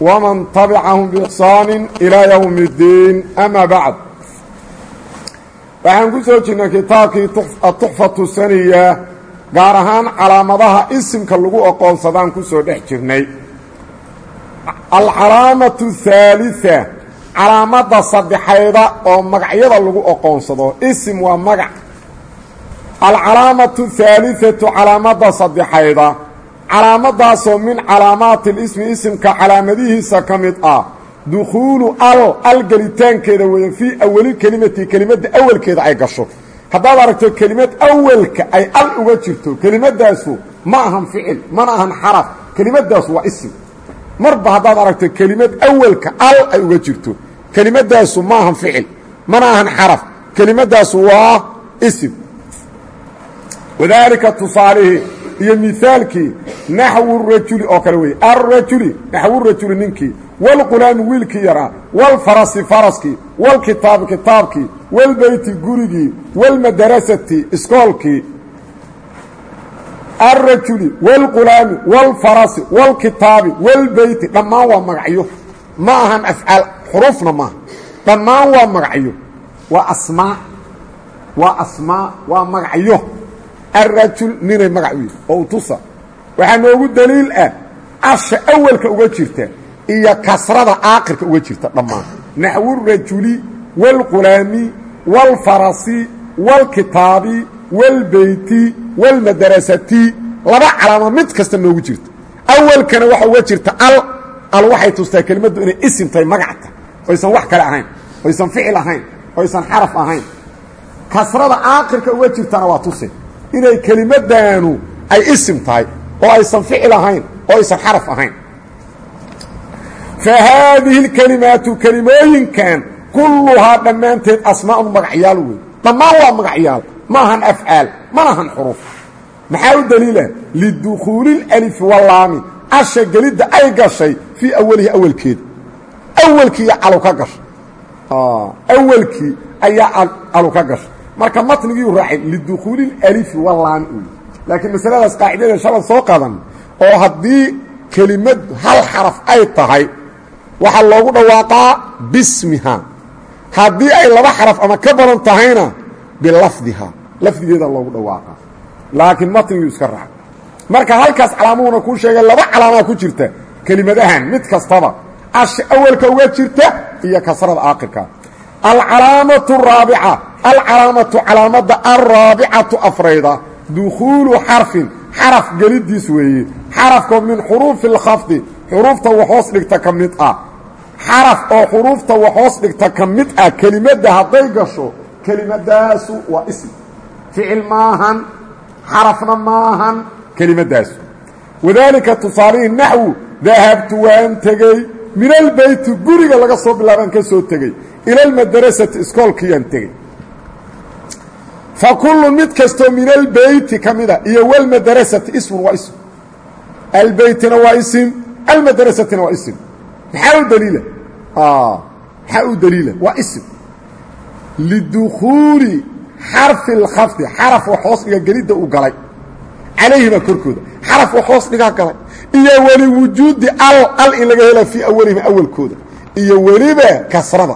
ومن طبعهم بإحسان إلى يوم الدين أما بعد waxaan ku soo jirnay kitaabkii atuxfatu saniya gaar ahaan calaamadaha isimka lagu oqoonsadaan ku soo dhex jirnay alcalaamatu haalisa calaamada saddexayda oo magacyada lagu oqoonsado isim waa magac alcalaamatu haalisatu calaamada saddexayda calaamadaasoo min calaamaati lismi isimka calaamadihiisa ka mid ah dukhuulu al al gelitaankeeda weeye fii awali kelimati kelimadda awalkeeda ay gasho. Haddaad aragto kelimad awalka ay al uga jirto kelimadaasu ma ahan ficil mana ahan xaraf kelimadaasu waa isim. Marba haddaad aragto kelimad awalka al ay uga jirto kelimadaasu ma ahan ficil mana ahan xaraf kelimadaasu waa isim. Wadaalika tusaalihii iyo mihaalkii naxwu rajuli oo kale weeye. Arrajuli naxwurajuli ninkii waalqulaami wiilkii yaraa waalfarasi faraskii waalkitaabi kitaabkii waalbeyti gurigii waalmadarasati iskoolkii. Alrajuli waalqulaami waalfarasi waalkitaabi waalbeyti dhammaan waa magacyo. Ma ahan afcaal xurufna maaha. Dhammaan waa magacyo. Waa asmaa waa asmaa waa magacyo alrajul ninay magac u yihi oo u tusa waxaa noogu daliil ah asha awalka uga jirta iyo kasrada aakirka uga jirta dhammaan naxwu rajuli wاlqulaami wاlfarasi wاlkitaabi wاlbeyti wاlmadarasati laba calaamo mid kasta noogu jirta awalkana waxa uga jirta al al waxay tustaa kelimaddu inay isim tahay magacta oysan wax kale ahayn oysan ficil ahayn oysan xaraf ahayn kasrada aakirka uga jirtana waa tuse inay kelimadaanu ay isim tahay oo aysan ficil ahayn oo aysan xaraf ahayn. Fa haadihi اlkelimaatu kelimooyinkan kulluhaa dhammaanteed asmaa'un magacyaal wey dhammaan waa magacyaal maahan afcaal malahan xuruuf maxaa u daliila? Lidukhuuli اlif walaami asha gelidda ay gashay fii awalihi awalkeeda awalkii ayaa calu ka gashay awalkii ayaa calu ka gashay marka matnigiiu raacay lidukhuuli اlأlifi walaami u laakiin masaladaas qaacidada shalad soo qadan oo haddii kelimad hal xaraf ay tahay waxaa loogu dhawaaqaa bismiha. Haddii ay laba xaraf ama ka badan tahayna bilafdiha. Lafdigeeda loogu dhawaaqaa. Laakiin matnigii iska raacay marka halkaas calaamuhuna kuu sheegay laba calaamaa ku jirta kelimadahan mid kastaba. Asha awalka uga jirta iyo kasrada aakirka alcalaamatu araabica alcalaamatu calaamada alraabicatu afrayda dukhuulu xarfin xaraf gelidiis weeye xarafkoo min xuruufi اlkhafdi xuruufta waxhoos dhigta ka mid ah. Xaraf oo xuruufta waxhoos dhigta ka mid ah kelimadda hadday gasho kelimadaasu waa ism. Ficil maahan xarafna maahan kelimadaasu wadaalika tusaalihii naxwu dahabtu waan tegey min albeyti guriga laga soo bilaabaan ka soo tegey ila almadarasati iskoolkiiyaan tegey fa kullu mid kastoo min albeyti ka mida iyo walmadarasati ismun waa ism albeytina waa isim almadarasatina waa isim. Maxaa u daliila? Maxaa u daliila? Waa isim. Lidukhuuli xarfi اlkhafdi xaraf wax hoos dhiga gelidda uu galay. Calayhima korkooda xaraf wax hoos dhigaa galay. Iyo weli wujuudi al al in laga hela fii awalihima awalkooda. Iyo weliba kasrada.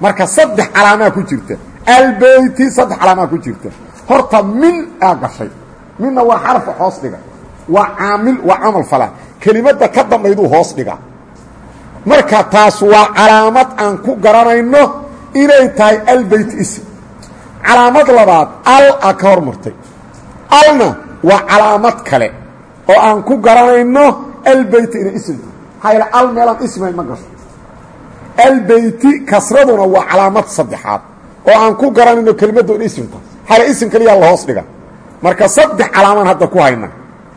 Marka saddex calaamaa ku jirta albeyti saddex calaamaa ku jirta. Horta min aa gashay. Minna waa xaraf wax hoos dhiga. Waa caamil waa camal falaa kelimadda ka dambayduu hoos dhigaa marka taas waa calaamad aan ku garanayno inay tahay albeyt ism. Calaamad labaad al a ka hor martay alna waa calaamad kale oo aan ku garanayno albeyti inay ism tahay. Yaele al meelaan ismay ma gasho. Albeyti kasraduna waa calaamad saddexaad oo aan ku garanayno kelimaddu in ism tahay maxaa yaele ism keliyaa la hoos dhiga marka saddex calaamaan hadda ku hayna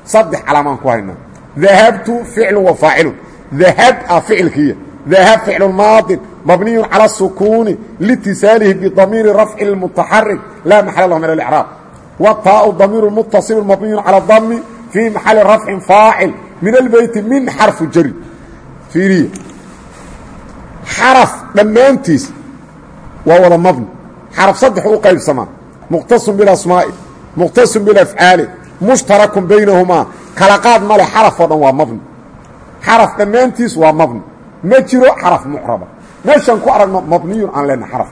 saddex calaamaan ku haynaa dahabtu ficlu wa faacilun dahab ah ficilkiiya dahab ficlu maadin mabniyu calى الsukuuni liitisaalihi bidamiiri rafci mutaxarik laa maxala lahu min اlcraab wtaau damiiru mutasilu mabniyu calى dami fii maxali rafcin faacil min albeyti min xarfu jari fiiriya xaraf dhammaantiis waa wada mabni xaraf saddex u qaybsamaa muqtasun bilasmaa'i muqtasun bilafcaali mushtarakun baynahumaa kala qaad male xaraf oo dhan waa mabni. Xaraf dhammaantiis waa mabni. Ma jiro xaraf mucraba meeshaan ku aragno mabniyun aan leenahay xaraf.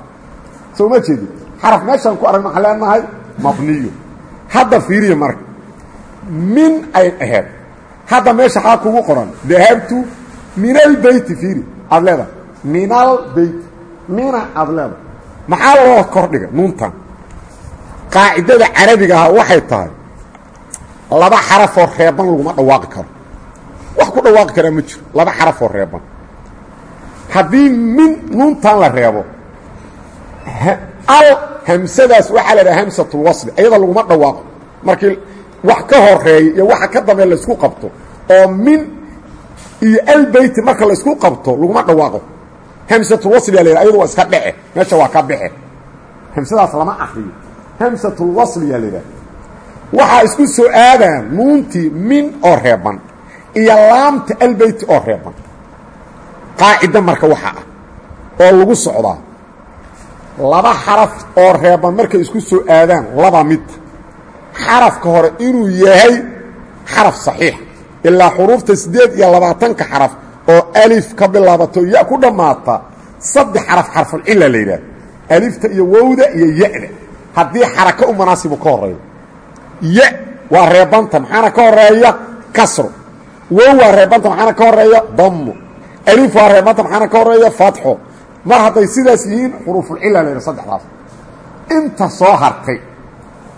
Soo ma jeedin? Xaraf meeshaan ku aragno waxaan leenahay mabniyun. Hadda fiiriya marka. Min ay ahayd. Hadda meesha xaa kugu qoran. Dahabtu min albeyti fiiri. Aad leedahay. Min albeyti mina aad leedahay maxaa loo kordhiga? Nuuntan. Qaacidada carabiga aha waxay tahay laba xarafoo reeban laguma dhawaaqi karo. Wax ku dhawaaqi karaa ma jiro. Laba xarafoo reeban. Haddii min nuuntan la reebo al hamsadaas waxaa la dhaha hamsatulwasli ayada laguma dhawaaqo. Markii wax ka horreeya iyo waxa ka dambeeya laysku qabto oo min iyo albeyti marka laysku qabto laguma dhawaaqo hamsatulwasli aa la yidhaha ayadu waa iska dhece meesha waa ka bexe hamsadaas lama akriyo hamsatulwasli yaa la yidhaha waxaa isku soo aadaan nuuntii min oo reeban iyo laamta albeyti oo reeban. Qaacida marka waxa ah oo lagu socdaa laba xaraf oo reeban markay isku soo aadaan laba mid. Xarafka hore inuu yahay xaraf saxiix ilaa xuruufta siddeed iyo labaatanka xaraf oo alif ka bilaabato ya ku dhammaata saddex xaraf xarfulcilla la yidhaah alifta iyo wowda iyo ya-da. Haddii xarako u manaasibu ka horeeyo ya waa reebanta maxaana ka horreeya kasro wow waa reebanta maxaana ka horreeya dammo alif waa reebanta maxaana ka horreeya fatxo mar hadday sidaas yihiin xuruufulcilla la yidhaha saddexdaas. Inta soo hartay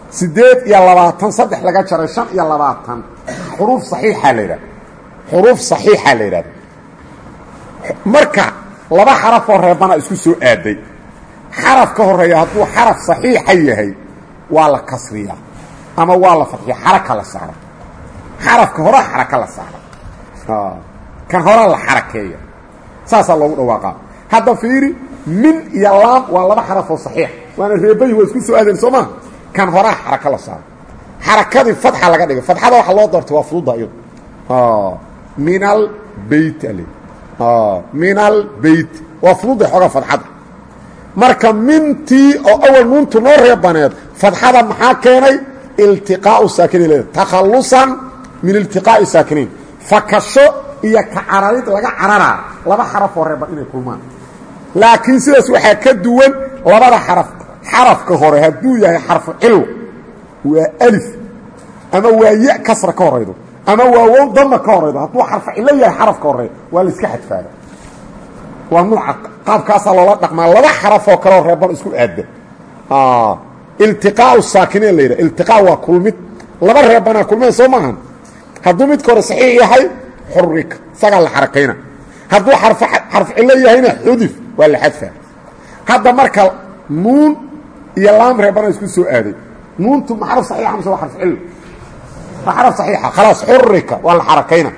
siddeed iyo labaatan saddex laga jaray shan iyo labaatan xuruuf saxiixa la yidhahda xuruuf saxiixa la marka laba xarafoo reebana isku soo aaday. Xaraf ka horreeya hadduu xaraf saxiixa yahay waa la kasriyaa ama waa la fadxiya xaraka la saara xarafka horaa xaraka la saara kan horaa la xarakeeya saasaa loogu dhawaaqaa. Hadda fiiri min iyo laam waa laba xarafoo saxiix. Waana reebayi waa isku soo aadaen soo maa kan horaa xaraka la saaro. Xarakadii fatxa laga dhigay. Fatxada waxa loo doortay waa fududa iyadu. Min albeyt al min albeyt waa fududa xoogaa marka mintii oo awal nuuntu noo reebaneed fadxada maxaa keenay? Iltiqaau saakiniin takhallusan min iltiqaa'i saakiniin. Fakasho iyo ka cararid laga cararaa. Laba xarafoo reeban inay kulmaan. Laakiin sidaas waxaa ka duwan labada xaraf. Xarafka hore hadduu yahay xarfu cilw waa alif ama waa ya kasra ka horaydo ama waa wow dama ka horaydo. Hadduu xarfu cillo yahay xarafka horreeya waa la iska xadfaaga waa nuuca qaabkaasaa loola dhaqmaa. Laba xarafoo kaleo reeban isku aada iltiqaau saakiniin la yidhaha. Iltiqaa waa kulmid laba reebanaa kulmeen soo maahan. Hadduu midka hore saxiix yahay xurika isagaa la xarakayna hadduu xarf cillo yahayna xudif. Waa la xadfaa. Hadda marka nuun iyo laam reebana isku soo aaday. Nuuntu ma xaraf saxiixa mise waa xarf cillo waa xaraf saxiixa khalaas xurika waa la xarakayna.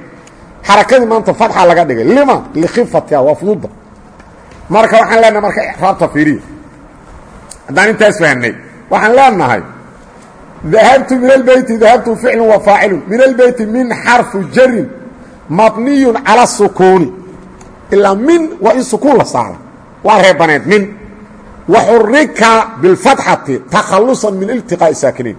Xarakadii maanta fatxa laga dhigay lima likhifatiha waa fududa marka waxaan leenahay marka raabta fiiriya haddaan intaas fahnay waxaan leenahay dahabtu min albeyti dahabtu ficlu wa faacilu min albeyti min xarfu jarin mabniyun cala sukuuni. Ilaa min waa in sukuun la saara. Waa reebaneed min. Waxurika bilfatxati takhallusan min iltiqaa'i saakiniin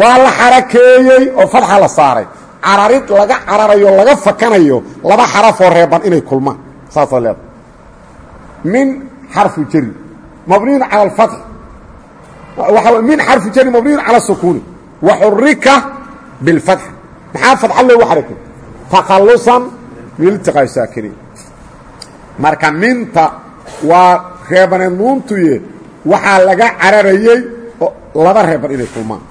waa la xarakeeyey oo fatxa la saaray. Cararid laga cararayo laga fakanayo laba xarafoo reeban inay kulmaan. Saasaa leeda min xarfu jari mabniyun cala alfatx. Min xarfu jari mabniyun cala sukuuni. Waxurika bilfatx. Maxaa fatxa loogu xarakay? Takhallusan min saakiniin marka minta waa reebaneed nuuntuye waxaa laga cararayey laba reeban inay kulmaan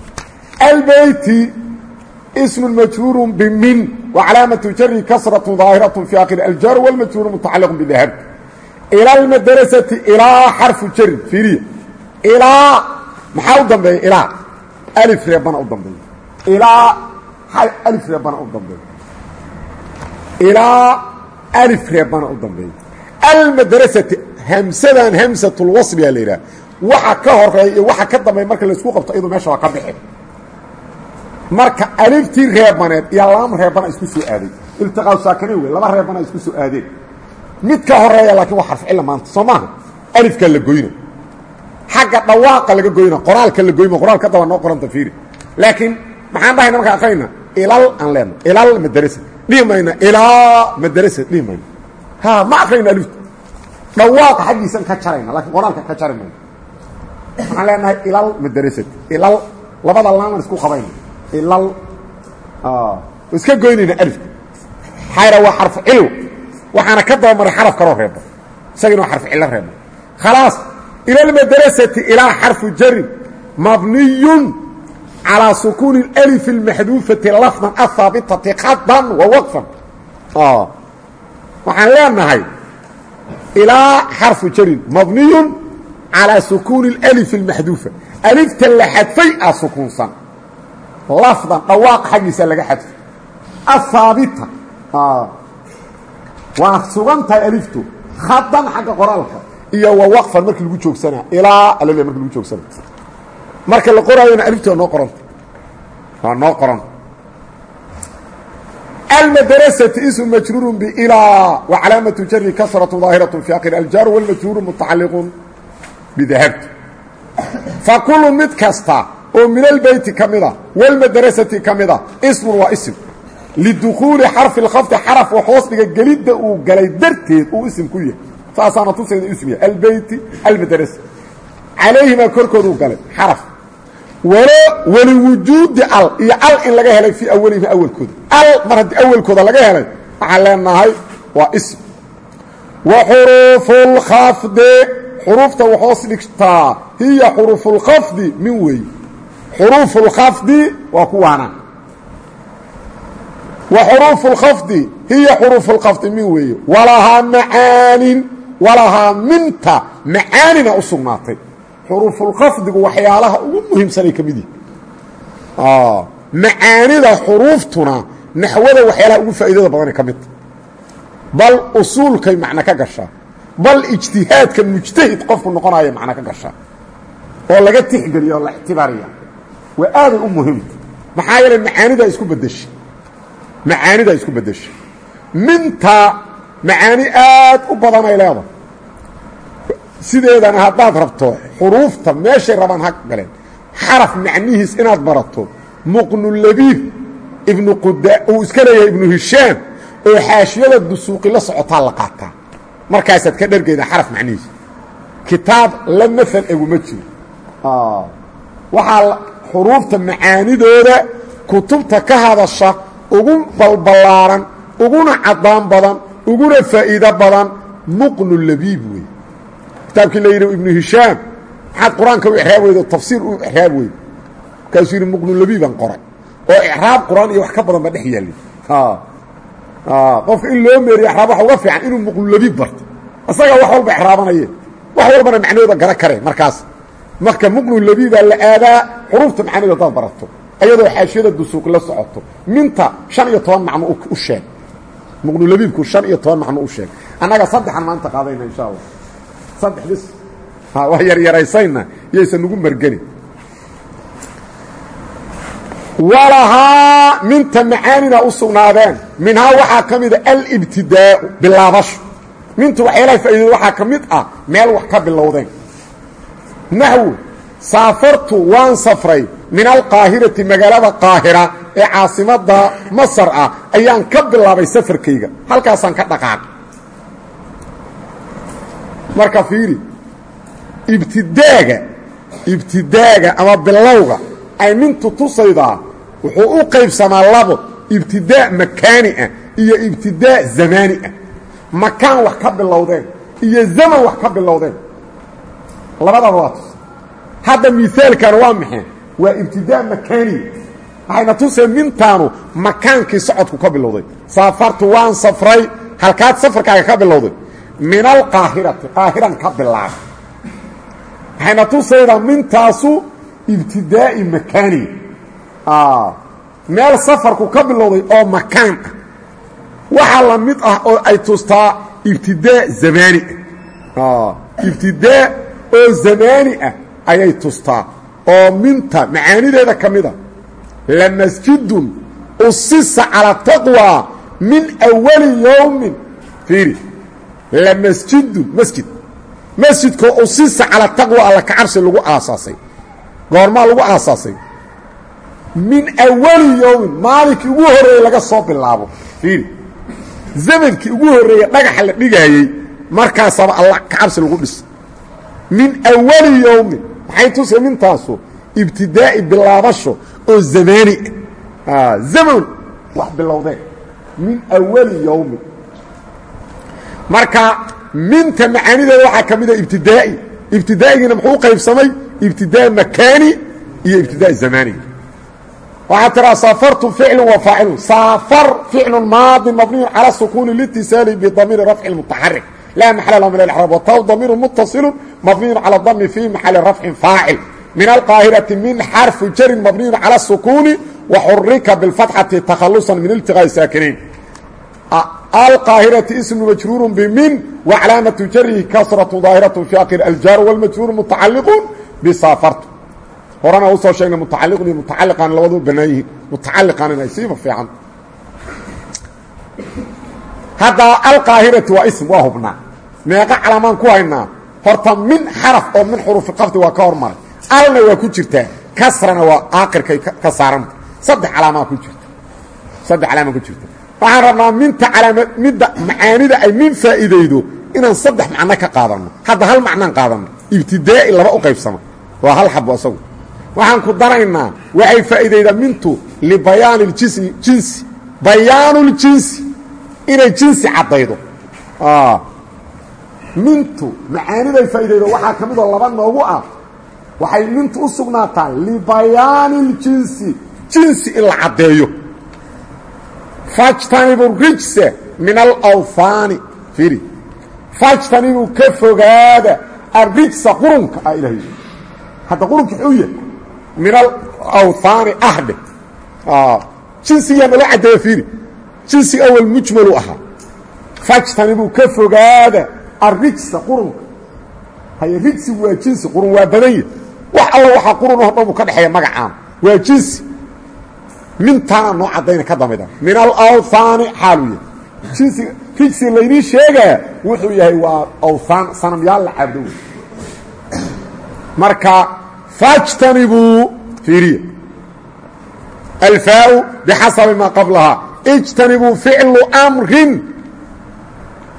albeyti ism majruur bmin وcalaamaة jari kasraة ظaahiraة في akhir aljar wاlmajruur mutacaliq bdahab ilى اlmadrasati ilaa xarfu jarin fiiriya ilaa maxaa u dambeeya ilaa alif reebana u dambeeya ilaa alif reebana u dambeeya ilaa alif reebana u dambeeya almadrasati hamsadan hamsatulwasbiyaa la yidhaha waxa ka horeeya iyo waxa ka dambeeya marka laisku qabto iyadu meesha waa ka bixi marka aliftii reebaneed iyo laam reebana isku soo aaday. Iltiqaa saakinayn wey laba reebana isku soo aadeen mid ka horreeya laakiin waa xarf cilla maanta soo maaha alifkaa la goyna xagga laga goyna qoraalka la goyma qoraalka daba noo qoranta fiiri. Laakiin maxaan dhahayna marka aqrayna ilal aan leenno ilal madrasa dhihi mayna ilaa mayna. Ha ma aqrayna alifta. Dhawaaqa xaggiisan ka jarayna laakiin qoraalka ka jari mayna leenahay ilal madrasati ilal labada laaman isku qabayna ilal iska goynayna alifka xayra waa xarfu cilo waxaana ka daba maray xaraf kaloo reeba isagina waa xarfu cilo reeba khalaas ila almadrasati ilaa xarfu jarin mabniyun calىa sukuuni اlأlif اlmaxduufati lafdan ahaabitati khadan wa waqfan waxaan leenahay ilaa xarfu jarin mabniyun calىa sukuuni اlأlif اlmaxduufa alifta la xadfay a sukuunsan lafdan dhawaaq xaggiisa laga xadfay ahaabita waa sugan tahay aliftu khadan xagga qoraalka iyo wa waqfan markii lagu joogsanaa ilaa alal marki lagu joogsana. Marka la qoraayona alifta waa noo qoranta waa noo qoranta almadrasati ismu majruuru bilaa wa calaamatu jari kasratu daahiraة fi akhir aljaaru wاlmajruuru mutacaliqun bidahabti fakulu mid kasta oo min albeyti ka mid a walmadrasati ka mid a ismun waa isim. Lidukhuuli xarfi lkhafdi xaraf oo hoos dhiga gelidda uu galay darteed uu isim ku yahay. Saasaana tusayda ism yahay. Albeyti almadrasa. Calayhimaa korkooda uu galay xaraf. Walo waliwujuudi al iyo al in laga helay fii awalihima awalkooda. Al mar haddii awalkooda laga helay waxaan leenahay waa ism wa xuruufu اlkhafdi waa kuwaana wa xuruufu اlkhafdi hiya xuruufu اlkhafdi min weeye walahaa macaanin walahaa minta macaanina u sugnaatay xuruufulkhafdigu waxyaalaha ugu muhiimsanay ka mid yihi macaanida xuruuftuna naxwada waxyaalaha ugu faa'iidada badanay ka midta bal usuulkay macno ka gashaa bal ijtihaadka mujtahid qofku noqonaya macno ka gashaa oo laga tixgeliya oo la ictibaariya waa aaday u muhiimta maxaa yeelay macaanidaa isku bedeshay. Macaanidaa isku bedeshay. Minta macaani aad u badanay leedahay. Sideedana haddaad rabto xuruufta meeshay rabaan ha galeen. Xaraf macnihiis inaad barato muqnulabiib ibnu quda uu iska leeyahay ibnu hishaam oo xaashiyada dusuuqi la socotaa la qaataa. Markaasaad ka dhargeydaa xaraf macnihiis. Kitaab la maal eguma jiro xuruufta macaanidooda kutubta ka hadasha ugu balballaaran uguna caddaan badan uguna faa'iido badan muqnulabiib wey kitaabkii la yidhi ibnu hishaam maxaad qur'aanka u ixraab weydo tafsiir u ixraab weydo markaasuu yidhi muqnulabiibaan qoray oo ixraab qur'aan iyo wax ka badan ba dhex yaallay qofka in loo meeriyo ixraab waxa uga fiican inuu muqnulabiib barto. Isagaa wax walba ixraabanayeen wax walbana macnahooda gara kare markaas marka muqnulabiibaa la aadaa xuruufta macnaheeda hadaad barato. Ayadoo xaashiyada dusuuq la socoto. Minta shan iyo toban macno u sheeg. Muqnulabiibku shan iyo toban macno u sheeg. Annaga saddexan maanta qaadayna insha allah. Saddex bis. Waa yaryaraysayna yaysan nugu margeni. Walahaa minta macaanina u sugnaadeen. Minhaa waxaa ka mida alibtidaau bilaabasho. Mintu waxyaalaha faa'iidada. Waxaa ka mid ah meel wax ka bilowdeen naxwu saafartu waan safray min alqaahirati magaalada qaahira ee caasimadda masar ah ayaan ka bilaabay safarkayga halkaasaan ka dhaqaaqay marka fiiri ibtidaaga ibtidaaga ama bilowga ay mintu tusaydaa wuxuu u qaybsamaa labo ibtidaa makaani ah iyo ibtidaa zamaani ah makaan wax ka bilowdeen iyo zaman wax ka bilowdeen labadaba waa tus hadda miaalkan waa maxay? Waa ibtidaa makaani waxayna tuseen mintaanu makaankii socodku ka bilowday. Saafartu waan safray halkaad safarkaaga ka bilowday. Min alqaahirati qaahiran ka bilaabay. Waxayna tusaydaa mintaasu ibtidaa'i makaani meel safarku ka bilowday oo makaan ah. Waxaa la mid ah oo ay tustaa ibtidaa zamaani ah ibtidaa oo zamaani ah ayay tustaa oo minta macaanideeda ka mida lamasjidun usisa calaa taqwa min awali yowmin fiiri lamasjidun masjid. Masjidkoo usisa calaa taqwa alla kacabsi lagu aasaasay goormaa lagu aasaasay. Min awali yowmin maalinkii ugu horreeyey laga soo bilaabo. Fiiri zamankii ugu horreeye dhagaxa la dhigaayey markaasaaba alla kacabsi lagu dhisa min awali yowmin maxay tusa mintaasu ibtidaa'i bilaabasho oo zamaani ah zaman wax bilowdeen min awali yowmin marka minta macaanideeda waxaa ka mida ibtidaa'i. Ibtidaa'igiina muxuu qaybsamay? Ibtidaa makaani iyo ibtidaa zamaaniga waxaa tiraa safartu ficlu wa faacilu saafar ficlu maadi mabniyu calى sukuuni litisaali bidamiiri rafci mutaxarik laa maxala lahu min alraab wataw damiiru muttasilu mabniyun cala dami fii maxali rafcin faacil min alqaahirati min xarfu jarin mabniyun cala sukuuni waxurika biاlfatxati takhalusan min iltiqaa'i saakinayn alqaahirati ismu majruuru bmin wacalaamatu jarihi kasratu daahiratu fi akir aljaar wاlmajruuru mutacaliqun bisaafartu horana u soo sheegnay mutacaliqun iyo mutacaliqaan labadu banaan yihiin mutacaliqaan inay siiba fiican hadda alqaahirati waa ism waa hubnaa meeqa calaamaan ku haynaa horta min xaraf oo min xuruufilqafdi waa ka hormaray. Alna waa ku jirtaa kasrana waa aakirkay ka saaranta saddex calaamaa ku jirta. Saddex calaamaa ku jirta. Waxaan rabnaa minta calaama midda macaanida ay min faa'iidaydo inaan saddex macno ka qaadanno. Hadda hal macnaan qaadanno. Ibtidaa'i laba u qaybsama waa hal xabo asagu. Waxaan ku daraynaa waxay faa'iidaydaa mintu libayaani ljismi jinsi. Bayaanuljinsi inay jinsi caddaydo mintu macaaniday faa'iidaydo waxaa ka midoo laba noogu ah. Waxay mintu u sugnaataa libayaani ljinsi jinsi in la caddeeyo. Fajtanibu rijsa min alawhaani fiiri. Fajtanibu ka fogaada arrijsa qurunka ah ilahay hadda qurunka xuu yahay min alawhaani ahdhe jinsigaa nala caddeeya fiiri. Jinsi awal mujmalu ahaa. Fajtanibuu ka fogaada arrijsa qurunka. Haye rijsigu waa jinsi qurun waa badanya wax alla waxaa qurunoo dhan uu ka dhexeeya magacaan. Waa jinsi. Mintaana noo caddayna ka damida min alawhaani xaaluu yahay. Jinsiga rijsiga laynii sheegaa wuxuu yahay waa awhaan sanamyaal la cabdo wey marka fajtanibuu fiiriya. Alfaau bixasabi maa qablahaa. Ijtanibuu ficlu amrin.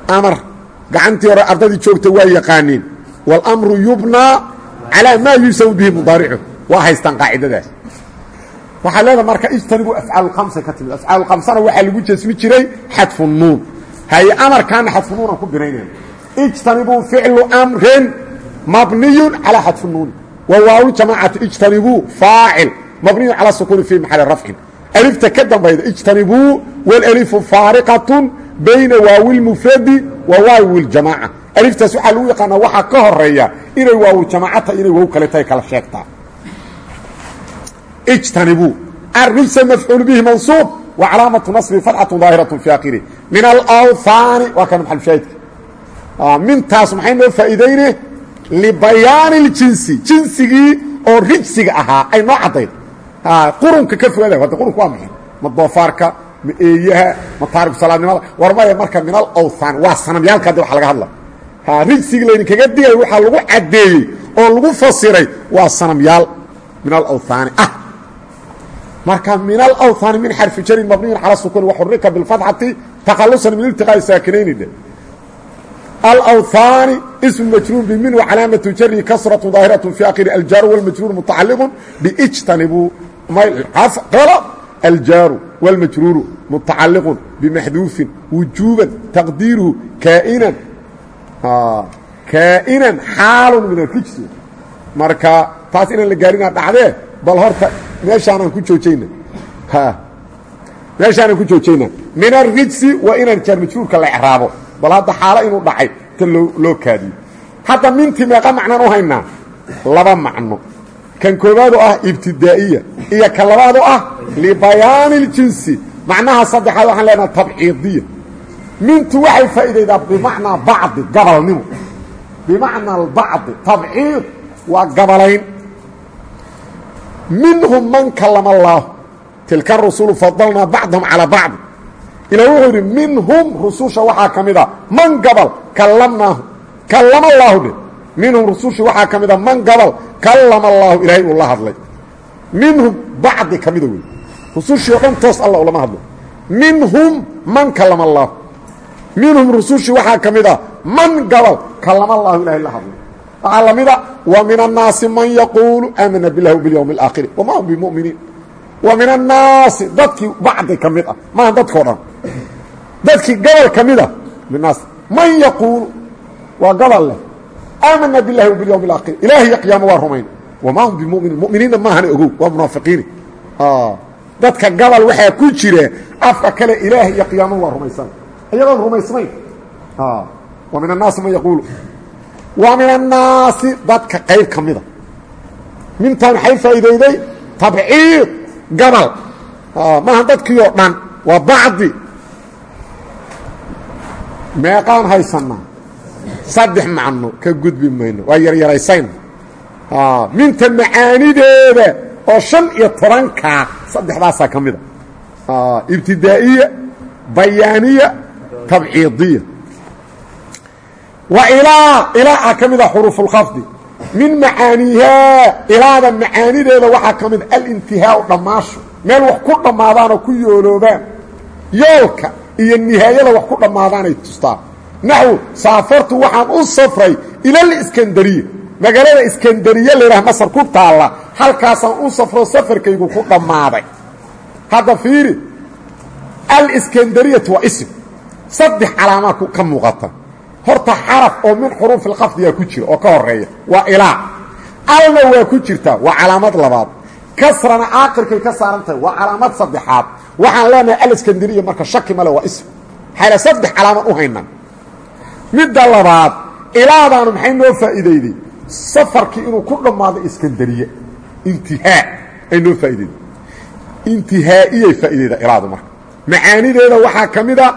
Amar gacantii hore ardadii joogta waa yaqaaniin wاlmru yubnaa calىa maa yusaw bihi mudaaricu waa haystaan qaacidadaas waxaa leedaha marka ijtanibuu afcaalkamsa ka timid afcaalkamsana waxaa lagu jasmi jiray xadfu nuun haye amarkaana xadfu nuunan ku binaynayna ijtanibuu ficlu amrin mabniyu calىa xadfu nuuni wa waawljamaacati ijtanibuu faacil mabniyu calى sukuuni fi maxali rafcin alifta ka dambayda ijtanibuu wاlalifu faariqaة bayna waawilmufradi wa waawiljamaaca aliftaas waxaa lagu yaqaanaa waxaa ka horeeya inay waawljamaacata inay wow kale tahay kala sheegtaa ijtanibuu arrijsa mafcuul bihi mansuub wa calaamatu naصbi fatxatu daahiraة fi akhirih min alawhaani waa kana maxalshaahidka mintaas maxay noo faa'iidayne libayaani اljinsi jinsigii oo rijsiga ahaa ay noo caddayd qurunka ka fogaada hadda qurunka waa maxay ma doofaarka ma eeyaha ma taarikusalaadnimada warmaya marka min alawthan waa sanamyaalka adi wa laga hadla rijsigi laydin kaga digay waxaa lagu caddeeyey oo lagu fasiray waa sanamyaal min alawhaani ah! Marka min alawhaani min xarfi jarin mabniyin cala sukuuni waxurika bilfatxati takhalusan min iltiqaa'i saakinayni alawhaani ismu majruur bimin wacalaamatu jari kasratu daahiratu fi akhiri aljaar walmajruur mutacaliqun bijtanibuu mayl qalo aljaaru wاlmajruuru mutacaliqu bimaxduufin wujuuban taqdiiruhu kaainan kaa'inan xaalu min arijsi marka taas inaan la gaarinaa dhacdee bal horta meeshaanaan ku joojayna meeshaanaan ku joojayna min arijsi waa inaan jaar majruurka la ecraabo bal hadda xaalo inuu dhacay ta loo kaadiyo hadda mintii meeqa macnaan u haynaa laba macno kan koobaadoo ah ibtidaa'iya iyo kan labaadoo ah libayaani اljinsi macnaha saddexaad waxaan leenaha tabciidiya. Mintu waxay faa'iidaydaa bimacnaa bacdi gabalnimo. Bimacnaa albacdi tabciid waa gabalayn. Minhum man kalama allaahu tilka rusulu fadalnaa bacdahum calaa bacdi ilah wuxuu yidhi minhum rususha waxaa ka mid a man gabal kallamnaahu kallama allaahu dhe minhum rususha waxaa ka mid a man gabal kalama allaahu ilaahay uu la hadlay. Minhum bacdi ka mida wey rusushii o dhan toos alla ulama hadlay minhum man kalama allaahu minhum rusushii waxaa ka mida man gabal kalama allaahu ilaahay la hadlay. Waxaa la mida wa min annaasi man yaquulu aamana billahi bilyowmi alaakhiri wama hum bimuminiin. Wa min annaasi dadkii bacdi ka mid ah maaha dadko dhan. Dadkii gabal ka mid ah minaas man yaquulu waa gabal leh aamana bilahi wbilyawm اaakhir ilaahiyo qiyaamo waa rumayn wamaa hum bimuminin muminiinna maahana ogow waa munaafiqiini dadka gabal waxaa ku jira afka kale ilaahi iyo qiyaamo waa rumaysan iyadoon rumaysnayn wa min annaasi man yaquulu wa min annaasi dadka qayb ka mida mintaan waxay faa'iidayday tabciid gabal maahan dadkii oo dhan waa bacdi meeqaan haysanaa saddex macno ka gudbi mayno. Waa yaryaraysayn. Minta macaanideeda oo shan iyo tobankaa saddexdaasaa ka mida ibtidaa'iya bayaaniya tabciidiya. Wa ilaa ilaa a ka mida xuruufulkhafdi min macaaniihaa ilaada macaanideeda waxaa ka mida alintihaau dhammaasho. Meel wax ku dhammaadaanoo ku yooloobaan. Yoolka iyo nihaayada wax ku dhammaadaanay tustaan naxwu saafartu waxaan u safray ilaliskandariya magaalada iskandariya layidhaha masar ku taalla halkaasaan u safro safarkaygu ku dhammaaday hadda fiiri aliskandariyatu waa isim saddex calaamaa ka muuqata horta xaraf oo min xuruufi lkhafdiyaa ku jira oo ka horreeya waa ilaa alna waa ku jirtaa waa calaamad labaad kasrana aakirkay ka saaran tahay waa calaamad saddexaad waxaan leenahay aliskandariya marka shaki male waa ism midda labaad ilaadaanu maxay noo faa'iidayday safarkii inuu ku dhammaado iskandariye. Intihaa ay noo faa'iidayday intihaa'iyay faa'iidayda ilaadu marka. Macaanideeda waxaa ka mid a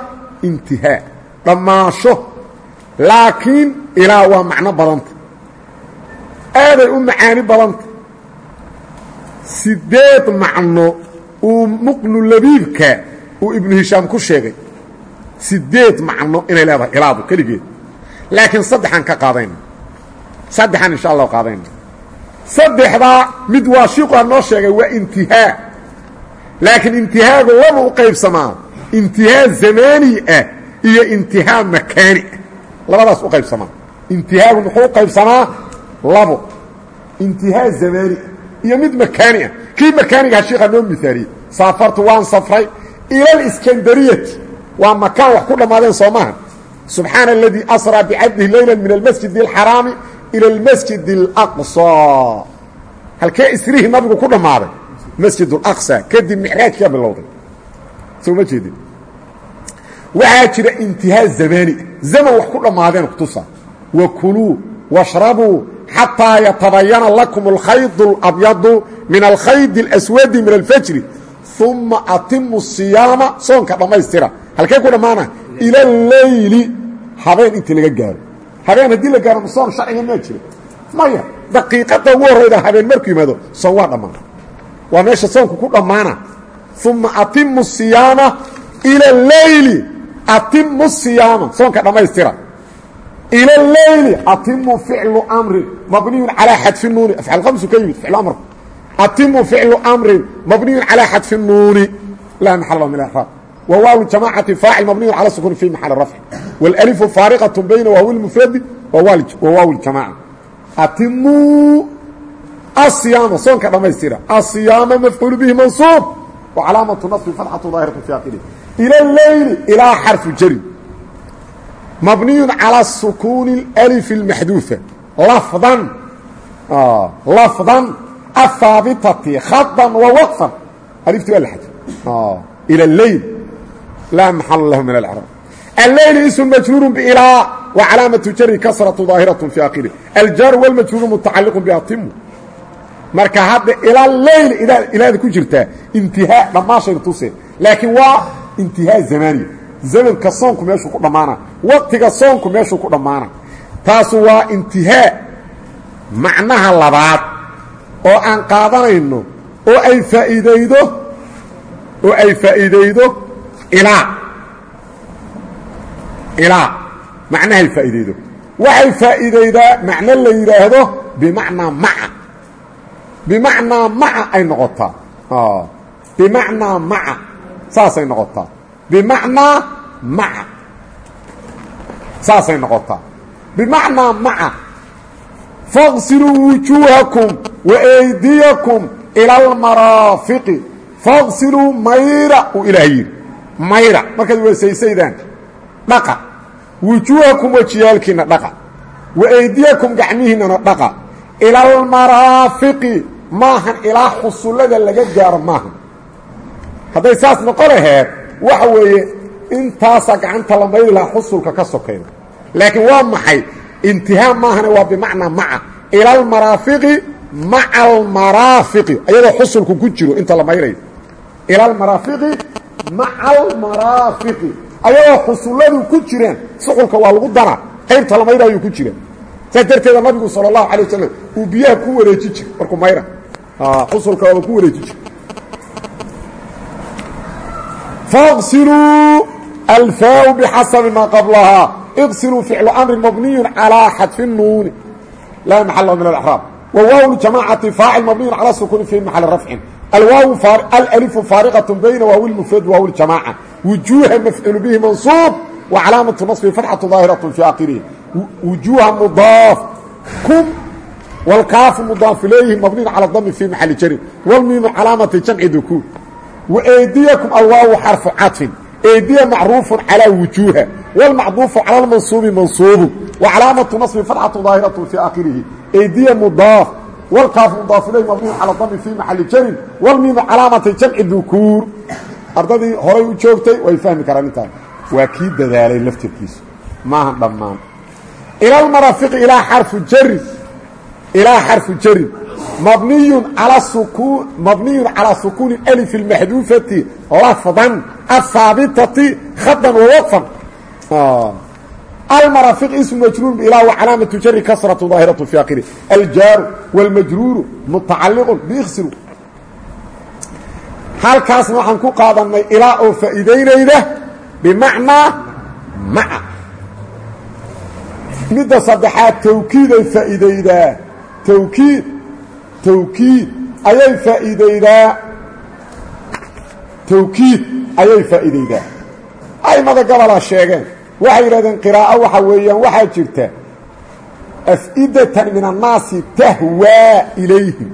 intihaa dhammaasho. Laakiin ilaa waa macno badanta. Aaday u macaani badanta. Sideed macno uu muqnu labiibka uu ibnu hishaam ku sheegay sideed macno inay leedahay ilaadu keligeed. Laakiin saddexaan ka qaadayna saddexaan insha allahu qaadayna saddexdaa mid waa shiiqaa noo sheegay waa intihaa. Laakiin intihaagu laba u qaybsamaa. Intihaa zamaani ah iyo intihaa makaani ah. Labadaas u qaybsamaa. Intihaagu muxuu u qaybsamaa? Labo. Intihaa zamaani iyo mid makaani ah. Kii makaanigaha shiikaa noo miaaliyey saafartu waan safray ila اliskandariyati waa makaan wax ku dhammaadeen soo maha subxaana aladii asraa bicabdihi leyla min almasjid اlxaraami ila اlmasjid اlaqصى halkee isrihii nabigu ku dhammaaday masjid اlaqصى kadib mixraajkaa bilowday soo ma jeedin waxaa jira intihaa zamaani zaman wax ku dhammaadeen kutusa wakuluu washrabuu xataa yatabayana lakum alkhayd اlabyadu min alkhayd اlaswadi min alfajri uma atimu siyaama soonka dhammaystira halkee ku dhammaana ila leyli habeen intii laga gaaro. Habeen haddii la gaaro soon sharciga maa jira maya daqiiqadda ugu horrayda habeen markuu yimaado soon waa dhammaana waa meesha soonku ku dhammaana uma atimu siyaama ila leyli atimu siyaama soonka dhammaystira ila leyli atimu ficlu amrin mabniyun calaa xadfi nuuni. Afcaal khamsu ka yimid ficlu amrku atimu ficlu amrin mabniyun calaa xadfi nuuni. Laa maxal lahu min wa waaw jamaacati faacil mabniyun cala sukuni fi maxali rafci wاlalifu faariqaة bayna waawi lmufradi wa waaw ljamaaca atimuu asiyaama soonka dhammaystira asiyaama mafcuul bihi mansuub wa calaamatu naصbi fatxatu daahiratu fi akiri ila leyli ilaa xarfu jari mabniyu calى sukuuni اlأlif اlmaxduufa lafdan lafdan ahaabitati khadan wa waqfan alifti waa la xaj ila اleyl laa maxal lahu min alcraab alleyl ism majruur bilaa wa calaamatu jari kasratu daahiraة fi akhirih aljaaru wاlmajruuru mutacaliqu biatimu marka hadda ilaa leyl ilaada ku jirtaa intihaa dhammaashayna tuseen laakiin waa intihaa zamaaniya zamanka soonku meeshuu ku dhammaana waqtiga soonku meeshuu ku dhammaana taasu waa intihaa macnaha labaad oo aan qaadanayno oo ay faa'iidaydo oo ay faa'iidaydo ilaa macnahay faa'iidaydo. Waxay faa'iidaydaa macno la yidhaahdo bimacnaa maca bimacnaa maca ay noqotaa. Bimacnaa maca saasay noqotaa. Bimacnaa maca saasay noqotaa. Bimacnaa maca faqsiluu wujuuhakum waeydiyakum ila almaraafiqi faqsiluu mayra uu ilaah yidhi mayra. Markaad weesaysaydaan dhaqa. Wujuuhakum wejiyaalkiinna dhaqa. Waeydiyakum gacmihiinnana dhaqa. Ila almaraafiqi maahan ilaa xusullada laga gaaro maahan. Hadday saas noqo laheed waxa weeye intaasaa gacanta la mayri lahaa xusulka ka sokayda laakiin waa maxay? Intihaa maahane waa bimacnaa maca. Ila almaraafiqi maca almaraafiqi ayadoo xusulku ku jiro inta la mayrayo ila almaraafiqi maca almaraafiqi ayadoo xusulladu ku jiraan suxulka waa lagu danaa qaybta la mayrayuu ku jira saas darteeda nabigu sala allahu alay wasalam uu biyaha ku wareeji jir markuu mayra xusulka waaba ku wareeji jir faqsiluu alfaau bixasabi maa qablahaa iqsiluu ficlu amrin mabniyu calaa xadfi nuuni. Laa maxala min alraab wa waaw ljamaacati faacil mabniyu calaa sukuuni fi maxali rafcin alwaaw alalifu faariqaة bayna waawi lmufrad waaw ljamaaca wujuuha mafcuul bihi mansuub wa calaamatu naصbi fatxatu daahiraة fi akhirihi wujuuha mudaaf kum wاlkaafu mudaaf ilayhi mabniyu calى dami fi maxali jarin wاlmiimu calaamati jamci dukuur وeydiyakum alwaaw xarفu caطfin eydiya macruufu calىa wujuuha wاlmacduufu calى اmansuubi mansuubu وcalaamaةu naصbi fatxatu daahiraة fii akhirihi eydiya mudaaf wlkaafu mudaaf ilay mabnuu cala dami fii maxali jarin walmiimu calaamatay jamci dukuur ardadii horay u joogtay way fahmi karaan intaan. Waa kii dadaalay laftirkiisu maahan dhammaan. Ila almarafiqi ilaa xarfu jari ilaa xarfu jarin mabniyun ala suku mabniyun calaa sukuuni alif اlmaxduufati lafdan ahaabitati hadan wawaqfan almarafiq ismu majruur ilaa wa calaamatu jari kasratu daahiratu fi akhiri aljaaru wاlmajruuru mutacaliqu biksiru halkaasna waxaan ku qaadanay ilaa oo faa'iidaynayda bimacnaa maca midda saddexaad tawkiiday faa'iidaydaa tawkiid tawkiid ayay faa'iidaydaa tawkiid ayay faa'iidaydaa aimada gobolaa sheegeen waxay yidhahdeen qiraa'o waxa weeyaan waxaa jirta af'idatan min annaasi tahwaa ilayhim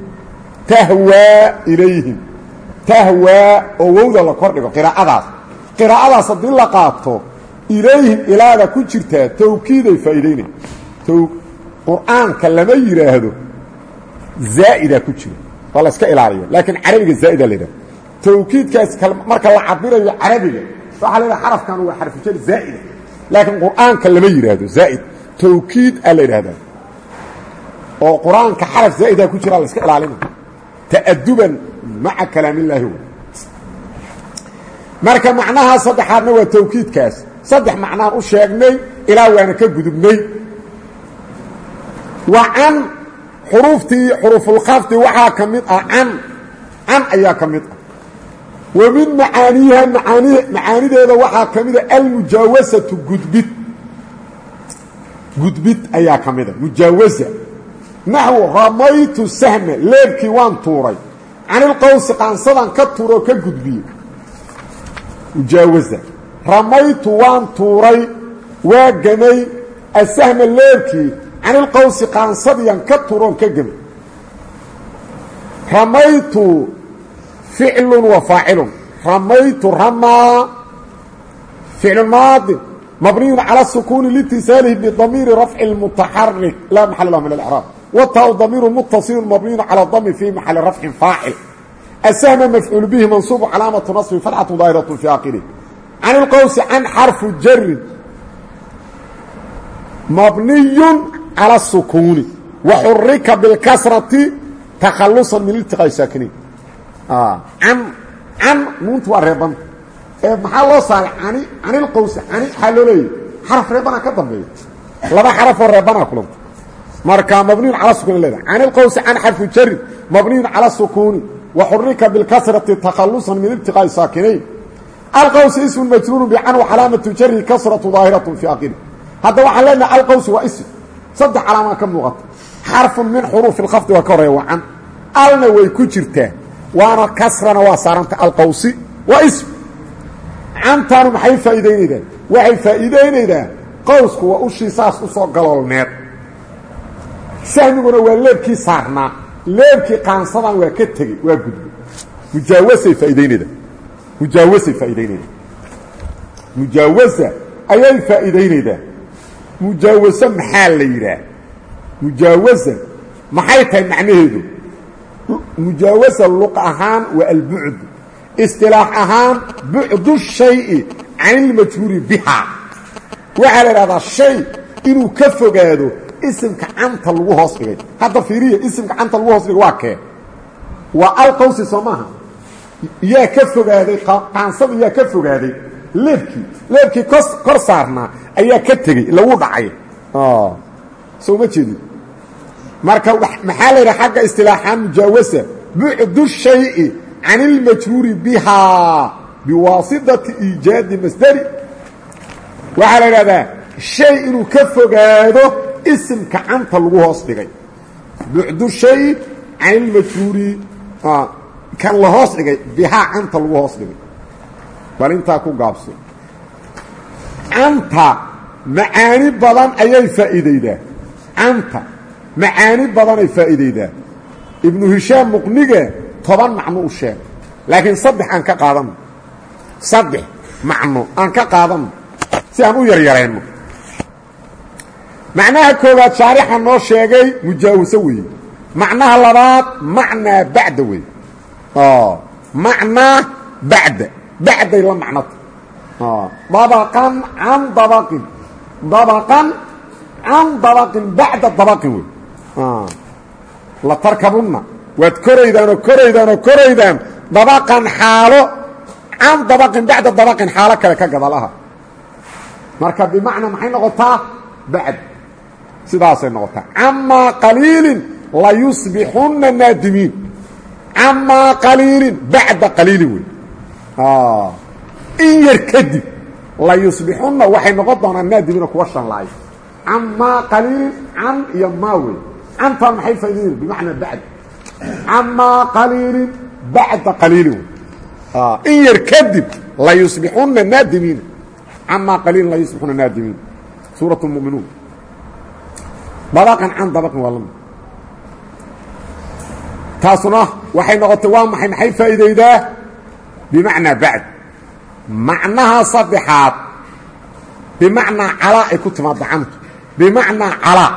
tahwaa ilayhim tahwaa oo la kor dhigo qiraa'adaas. Qiraa'adaas haddii la qaato ilayhim ilaada ku jirtaa tawkiiday faa'iidaynay qur'aanka lama yidhaahdo zaa'idaa ku jira. Waa iska ilaaliya laakiin carabiga zaa'ida la yidhahdo tawkiidkaas marka la cabirayo carabiga waxaa la yidhaha xarafkan waa xarfujar zaa'ida laakiin qur'aanka lama yidhaahdo zaa'id. Tawkiid aa la yidhahdaa oo qur'aanka xaraf zaa'idaa ku jira la iska ilaalinaya ta'aduban maca kalaamillaahi w marka macnaha saddexaadna waa tawkiidkaas. Saddex macnaan u sheegnay ilaa waana ka gudubnay wa can xuruuftii xuruufulkhafdi waxaa ka mid ah can can ayaa ka mid ah wa min macaaniiha macaanideeda waxaa ka mida almujaawasatu gudbid. Gudbid ayaa ka mida mujaawasa naxwu ramaytu sahma leebkii waan tuuray. Canilqowsi qaansadan ka tuuroo ka gudbiye mujaawasa ramaytu waan tuuray waa gemay asahma leebkii canilqowsi qaansadiyan ka tuuroon ka gemay ramaytu ficlun wa faacilun ramaytu ramaa ficlu maadi mabniyun cala sukuuni litisaalih bidamiiri rafci lmutaxarik laa maxal lah min acraab wa taau damiiru muttasilun mabniyun cala dami fii maxali rafcin faacil asahma mafcuul bihi mansuubu calaamatu nasbin farcatu daahiratun fii aqili can ilqowsi can xarfu jarin mabniyun cala sukuuni waxurika bilkasrati takhalusan min iltiqaa saakiniin can can nuuntu waa reebanta ee maxaa loo saaray? Cani canilqawsi cani maxaa loo leeyahy xaraf reebanaa ka dambeeya laba xarafoo reebanaa kulanta marka mabniyun cala sukuuni leedahay. Canilqawsi can xarfu jarin mabniyun cala sukuuni wa xurika bilkasrati takhalusan min ibtiqaa'i saakinayn. Alqawsi ismun majruurun bican wa calaamatu jari kasratu daahiratun fii aqili hadda waxaan leenahay alqawsi waa ism saddex calaamaa ka muuqata. Xarfun min xuruufi lkhafdi waa ka horreeya waa can. Alna way ku jirtaa waana kasrana waa saaranta alqawsi waa ism. Cantaanu maxay faa'iidaynaydaa waxay faa'iidaynaydaa qawsku waa ushii saas u soo galoolneed. Sahmiguna waa leebkii saarnaa leebkii qaansadan waa ka tegey waa gudbay. Mujaawasay faa'idaynaydaa mujaawasay faa'idaynaydaa mujaawasa ayay faa'iidaynaydaa mujaawase maxaa la yidhaah mujaawasa maxay tahay macnaheedu mujaawasa luq ahaan waa albucd istilaax ahaan bucdu shayi can ilmajhuuri bihaa waxaa la idhahdaa shay inuu ka fogaado isimka canta lagu hoos dhigay. Hadda fiiriya isimka canta lagu hoos dhigay waa kee? Waa alqawsi soo maaha. Yaa ka fogaaday qaansada yaa ka fogaaday. Leebkii kor saarnaa ayaa ka tegey lagu dhacay. Soo ma jeedin marka maxaa la yidhaha xagga istilaaxaan mujaawasa bucdu shayi can ilmajhuuri bihaa biwaasitati iijaadi masdari. Waxaa la idhahdaa shay inuu ka fogaado isimka canta lagu hoos dhigay. Bucdu shayi can ilmajhuuri kan la hoos dhigay bihaa canta lagu hoos dhigay. Bal intaa ku gaabso canta macaani badan ayay faa'iidaydaa. Canta macaani badanay faa'iidaydaa ibnu hishaam muqnige toban macno u sheeg. Laakiin saddex aan ka qaadanno saddex macno aan ka qaadanno si aan u yaryareenno macnaha koowaad shaarixa noo sheegay mujaawaso weeye macnaha labaad macnaa bacda wey macnaa bacda. Bacday la macnota dabaqan can dabaqin. Dabaqan can dabaqin bacda dabaqin wey la tarkabunna waad koraydaan oo koraydaan dabaqan xaalo. Can dabaqin bacda dabaqin xaalo kale ka gadalaha marka bimacnaa maxay noqotaa? Bacd. Sidaasay noqotaa. Camaa qaliilin layusbixunna naadimiin. Camaa qaliilin bacda qaliilin wey in yar kadib layusbixunna waxay noqon doonaan naadimiina kuwa shanlaay camaa qaliilin can iyo maa wey cantaan maxay faa'idayn bimacnaa bacd camaa qaliilin bacda qaliilin in yar kadib layusbixunna naadimiina camaa qaliilin layusbixunna naadimiin suurat اlmu'minuun dabaqan can dabaqin waa lami taasuna waxay noqotay waa maxay maxay faa'iidaydaa bimacnaa bacd macnaha saddexaad bimacnaa calaa ay ku timaadda cantu bimacnaa calaa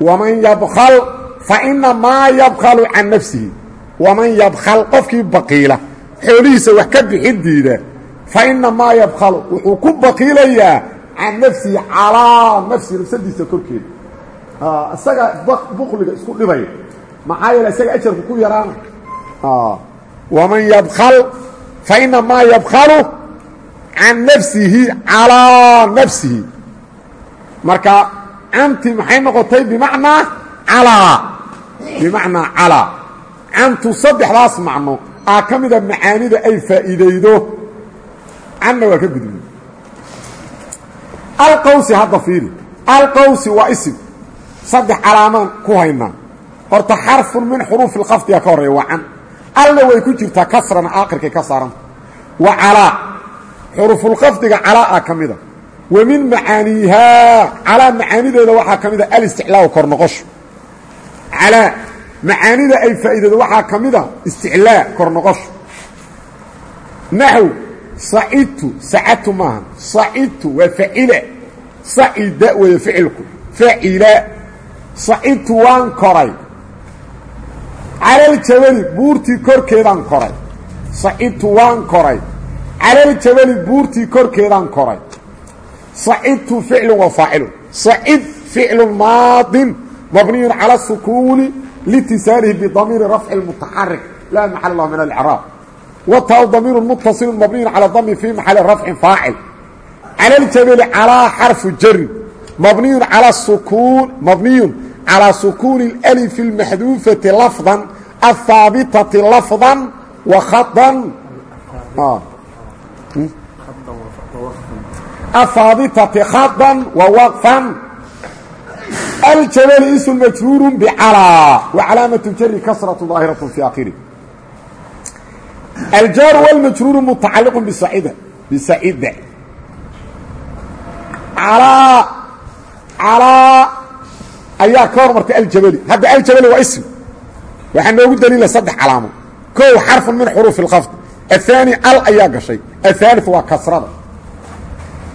waman yabkal fa inamaa yabkalu can nafsihi waman yabkal qofkii baqiila xoolihiisa wax ka bixin diida fa inamaa yabkalu wuxuu ku baqiilayaa can nafsihi calaa nafsihi nafsadiisa korkeeda isaga bukliga isku dhibaya maxaa yeele isaga ajarku ku yaraana waman yabkal fa inamaa yabkalu can nafsihi calaa canti maxay noqotay bimacnaa calaa bimacnaa calaa cantu saddexdaas macno aa ka mida macaanida ay faa'iidaydo canna waa ka gudbi alqawsi hadda fiiri alqawsi waa isim saddex calaamaan ku haynaa horta xarfun min xuruufi lkhafdiga ka horreeya waa can alna way ku jirtaa kasrana aakhirkay ka saaranta wa calaa xuruufulkhafdiga calaa ka mida wa min macaaniihaa calaa macaanideeda waxaa ka mida alisticlaa kor noqosho. Calaa macaanida ay faa'iidado waxaa ka mida isticlaa kor noqosho. Naxw sacidtu sacadtu maaha. Sacidtu waa facila sacida weeye ficilku. Facila sacidtu waan koray. Calaljabali buurtii korkeedaan koray. Sacidtu waan koray. Calaljabali buurtii korkeedaan koray sacidtu ficlu wa faacilu sacid ficlu maadin mabniyu cala sukuuni liitisaalihi bidamiiri rafci mutaxarik laa maxal lah min alcraab wataau damiiru mutasilu mabniyu cala dami fii maxali rafcin faacil. Cala ljabeli calaa xarfu jari mabniyun ala sukuun mabniyun calaa sukuuni اlif اlmaxduufati lafdan athaabitati lafdan wa khadan ah. hmm? ahaabitati khadan wa waqfan aljabali ism majruuru bcalىa wa calaamaة jari kasraة ظaahiraة fi akhiri aljaaru wاlmajruuru mutacaliq bsacida bisacida calaa calaa ayaa ka hormartay aljabali hadda aljabali waa ism waxaa noogu daliila saddex calaamo kow xarfu min xuruufi اlkhafd aلثaani al ayaa gashay aلثaaliث waa kasrada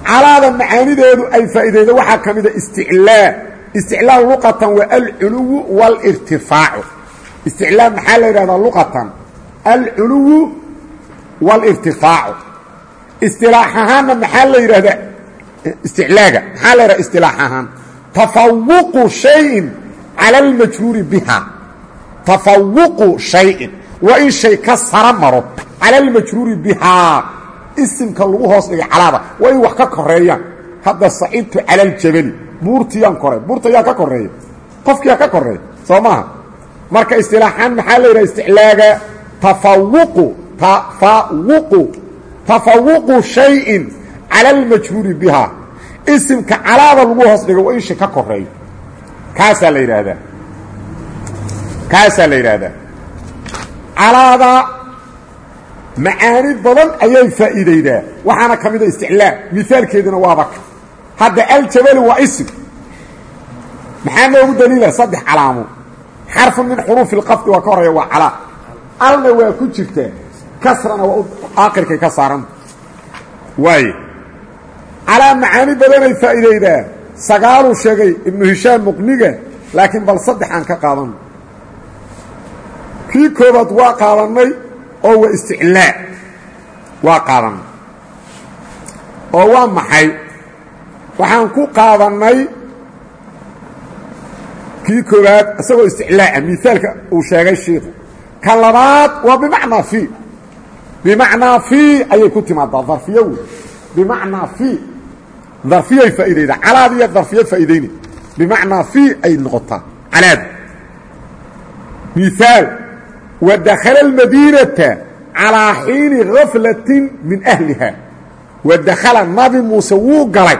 calaada macaanideedu ay faa'iideydo waxaa ka mida ah isticlaa isticlaa luqatan waa alculuwu wاlirtifaacu isticlaa maxaa la yidhahdaa luqatan? Alculuwu wاlirtifaacu istilaax ahaanna maxaa la yidhahdaa? Isticlaaga. Maxaa la yidhahda istilaax ahaan? Tafawuqu shayin cala almajruuri biha. Tafawuqu shayin. Waa in shay ka sara maro. Cala almajruuri bihaa isimka lagu hoos dhigay calaada waa in wax ka koreeyaan hadda sacidtu cala aljabali buurtiyaan koray. Buurta yaa ka koreeya qofkiyaa ka koreeya soo maaha marka istilaaxaan maxaa la yidhaha? Isticlaaga tafawuqu tafawuqu tafawuqu shayin cala almajhuuri bihaa isimka calaada lagu hoos dhigo waa in shay ka koreeyo kaasaa la yidhaahdaa. Kaasaa la yidhaahdaa macaani badan ayay faa'iidaydaa waxaana ka mida isticlaam mihaalkeeduna waaba ka hadda aljabali waa isim maxaa noogu daliila? Saddex calaamo. Xarfun min xuruufi اlqafdi waa ka horreeya waa calaa alna waa ku jirtaa kasrana waa aakhirkay ka saaranta waaye calaa macaani badanay faa'iidaydaa sagaaluu sheegay ibnu hishaam muqniga laakiin bal saddex aan ka qaadano kii koobaad waa qaadannay oo waa isticlaa waa qaadannay oo waa maxay? waxaan ku qaadannay kii koobaad isagoo isticlaaca miaalka uu sheegay shiiku ka labaad waa bimacnaa fii. bimacnaa fii ayay ku timaadaa darfiyo wey bimacnaa fii. darfiyay faa'iidaydaa calaad iyo darfiyo faa'iidaynay bimacnaa fii ay noqotaa. calaad. miaal wadakhala almadiinata calaa xiini gaflatin min ahliha wadakhala nabi muuse wuu galay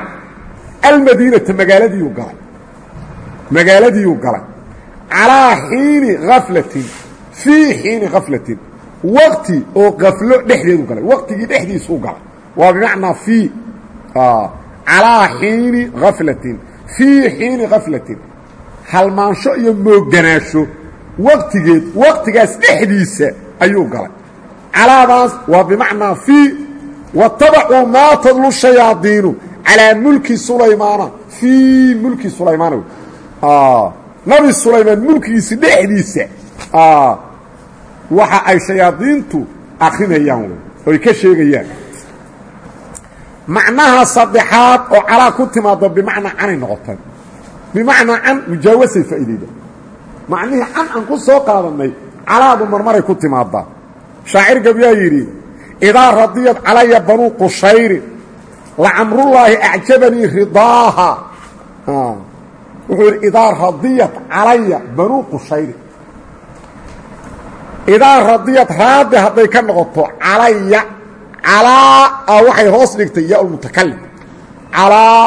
almadiinata magaaladiiyuu galay magaaladiiyuu galay calaa xiini gaflatin fii xiini gaflatin waqti oo gaflo dhexdeedu galay waqtigii dhexdiisuu galay waa bimacnaa fii calaa xiini gaflatin fii xiini gaflatin halmaansho iyo mooganaasho waqtigeed waqtigaas dhexdiisa ayuu galay. Calaadaas waa bimacnaa fii watabacuu maa tadlu shayaadiinu calaa mulki sulaymaana fii mulki sulaymaana. Wey nabi sulaymaan mulkigiisi dhexdiisa waxa ay shayaadiintu akrinayaan oy ka sheegayaan. Macnaha saddexaad oo calaa ku timaado bimacnaa canay noqotay bimacnaa can mujaawasay faa'iidayda macnihii can aan ku soo qaadannay calaadu marmaray ku timaadaa shaacir gabyaa yidhi idaa radiyad calaya banuu qushayrin lacamrullaahi acjabanii ridaaha. Wuxuu yidhi idaa radiyat calaya banuu qushayrin idaa radiyad raadi hadday ka noqoto calaya calaa a waxay hoos dhigtay yaa lmutakalim calaa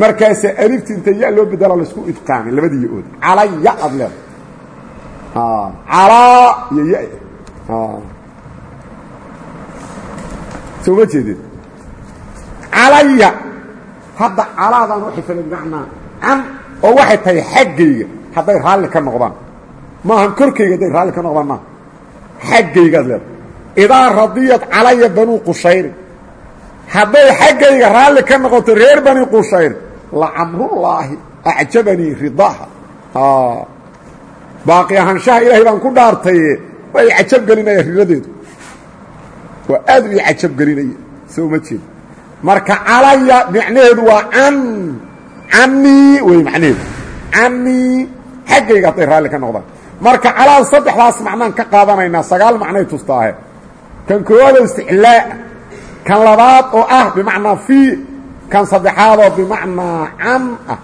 markaasa alifti inta ya loo bedela la isku idqaamay labadii ya-ood calaya aad leeda calaa iyo ya soo ma jeedin? Calaya. Hadda calaadan waxay fala bimacnaa can oo waxay tahay xaggayga. Hadday raalli ka noqdaan. Maahan korkayga hadday raalli ka noqdaan maaha xaggaygaad leeda idaa radiyat calaya banuu qushayrin hadday xaggayga raalli ka noqoto reer bani qushayr lacamrullaahi acjabanii ridaaha. Baaqi ahaanshaha ilaahay baan ku dhaartaye waa i cajab gelinaya riradeedu. Waa aad u i cajab gelinaya soo ma jeed. Marka calaya macnaheedu waa can. Canii wey macnaheedu canii xaggayga hadday raalli ka noqdaan. Marka calaad saddexdaas macnaan ka qaadanaynaa sagaal macnay tustaahe kan koowaad oo isticlaa kan labaad oo ah bimacnaa fii kan saddexaad oo bimacnaa can ah.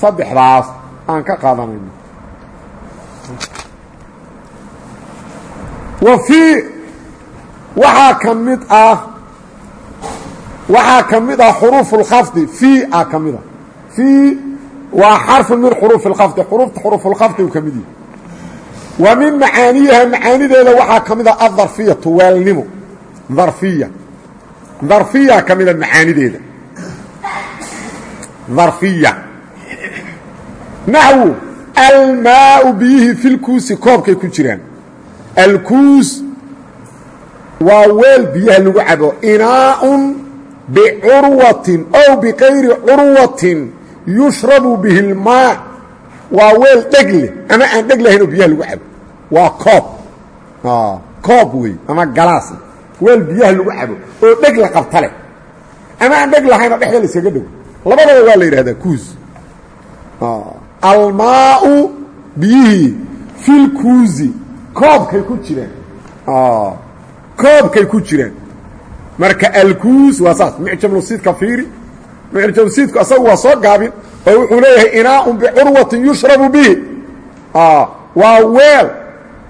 Saddexdaas aan ka qaadanayno. Wa fii waxaa ka mid ah waxaa ka mid ah xuruufu اlkhafdi fii a ka mid a fii waa xarfu min xuruufi اlkhafdi xuruufta xuruufulkhafdi uu ka mid yahay. Wa min macaaniyiha macaanideeda waxaa ka mid a adarfiyatu weelnimo darfiya darfiya ka mida macaanideeda. Darfiya. Naxwu almaau biyihii filkuusi koobkay ku jiraan. Alkuus waa weel biyaha lagu cabo. Inaaun bicurwatin ow bikayri curwatin yushrabu bihi اlmaa waa weel dheg leh ama aan dheg lahayn oo biyaha lagu cabo. Waa koob. Koob wey ama galaas weel biyaha lagu cabo oo dheg la qabta leh. Ama aan dheg lahayn oo dhexda la iskaga dhow. Labadaba waa la yidhahdaa kuus. Almaau biyihii filkuusi koobkay ku jiraan. Koobkay ku jiraan. Marka alkuus waa saas. Mucjamlusiidka fiiri. Mucjamlusiidku asagu waa soo gaabin. Oo wuxuu leeyahay inaaun bicurwatin yushrabu bihi. Waa weel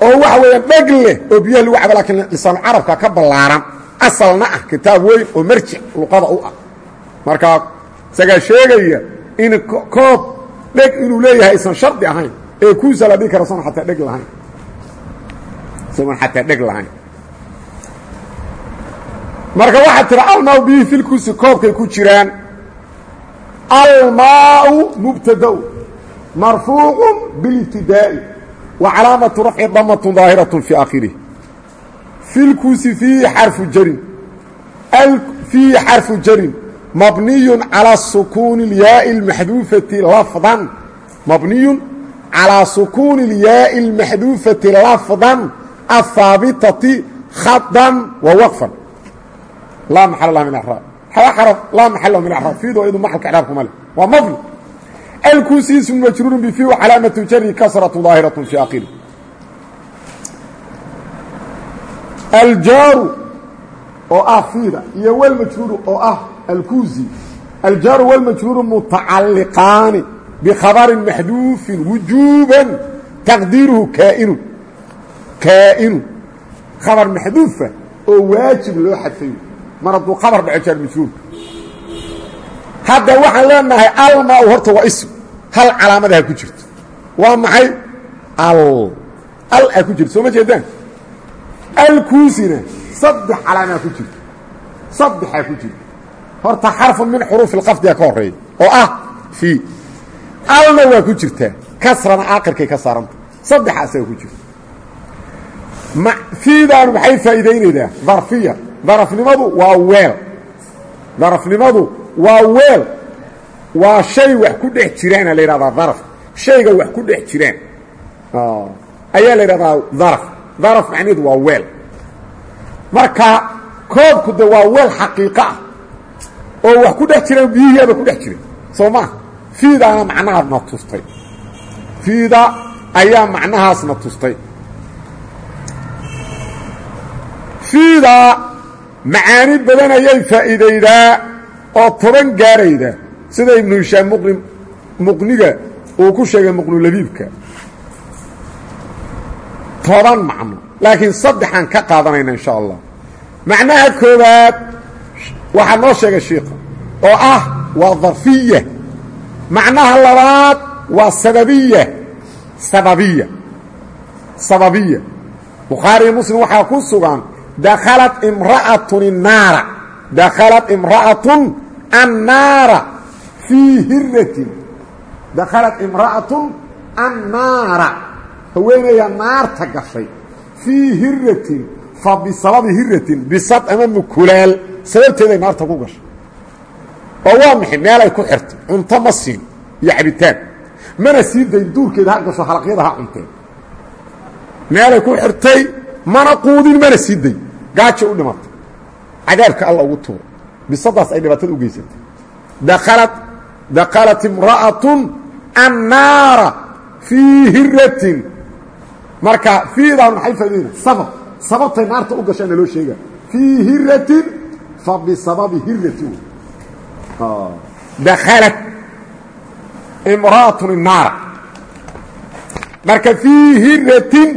oo waxa weeyaan dheg leh oo biyaha lagu cabo lakiin lisaanu carabka ka ballaaran. Asalna ah kitaab weyn oo marjic luqada u ah. Markaa isagaa sheegaya in koob dheg inuu leeyahay aysan shardi ahayn ee kuusa la dhihi kara ataa dheg lahayn. Isagoon xataa dheg lahayn. Marka waxaa tira almaau bihi filkuusi koobkay ku jiraan. Almaau mubtadau marfuucu biاlibtidaa'i wa calaamatu rafci damatun daahiratun fii aakhirih filkuusi fiihi xarfu jarin. Fiihi xarfu jarin. Mabniyun calaa sukuuni lyaai اlmaxduufati lafdan. Mabniyun calaa sukuuni lyaai اlmaxduufati lafdan. Ahaabitati khadan wa waqfan. Laa maxala laha min arab laa maxala min acraab fiidu iyadu maxalka icraabka ma leh. Waa mabni alkuusi ismu majruuru bifi calaamatu jari kasratu daahiraة fi akhiri aljaaru oo ah fiida iyo wlmajruuru oo ah alkuusi aljaaru wاlmajruuru mutacaliqaani bikhabarin maxduufin wujuuban taqdiiruhu kaainu kaa'inu khabar maxduufa oo waajib loo xadfayo mar hadduu khabar dhaco jaar majruurka hadda waxaan leenahay almaa horta waa ism. Hal calaamadaha ku jirto. Waa maxay? Al. Al aa ku jirto. Soo ma jeedaan? Alkuusina saddex calaamaa ku jirto. Saddexaa ku jirto. Horta xarfun min xuruufi اlqafdiga ka horreeya oo ah fii alna waa ku jirtaa kasrana aakirkay ka saaranta. Saddexa asaga ku jirto. Fiidaanu maxay faa'iidaynaydaa darfiya. Darafnimadu waa weel. Darafnimadu waa weel. Waa shay wax ku dhex jiraana la yidhahdaa daraf. Shayga wax ku dhex jiraan. Ayaa la yidhahdaa daraf. Daraf macnaheedu waa weel. Marka koobku de waa weel xaqiiqo ah. Oo wax ku dhex jiraan biyihiiaba ku dhex jiray soo maa fiidaana macnahaasna tustay. Fiida ayaa macnahaasna tustay. Fiida macaani badan ayay faa'iidaydaa oo toban gaarayda sida ibnu hishaam muqni muqniga uu ku sheegay muqnulabiibka toban macno. Laakiin saddexaan ka qaadanayna insha allah. Macnaha koowaad waxaa noo sheegay shiika oo ah waa darfiya macnaha labaad waa sababiya sababiya sababiya bukhaariyo muslim waxaa ku sugan dakhalat imra'atun innaara dakhalat imra'atun annaara fii hiratin dakhalat imra'atun annaara haweenayaa naarta gashay fii hiratin fa bisababi hiratin bisad ama mukulaal sababteeday naarta ku gashay oo waa maxay meelay ku xirtay cunto ma siin iyo cabitaan mana sii dayn duurkeeda ha gasho halaqyada ha cunteen meelay ku xirtay mana quudin mana sii dayn gaaja u dhimatay cadaabka alla ugu tuuro. Bisadaas ay dhibaatada u geysatay. Dakhalat dakhalat imra'atun annaara fii hiratin marka fiidaan maxay faaidayna sabab. Sababtay naarta u gashaa naloo sheega. Fii hiratin fa bisababi hiratin dakhalat imra'atun innaara marka fii hiratin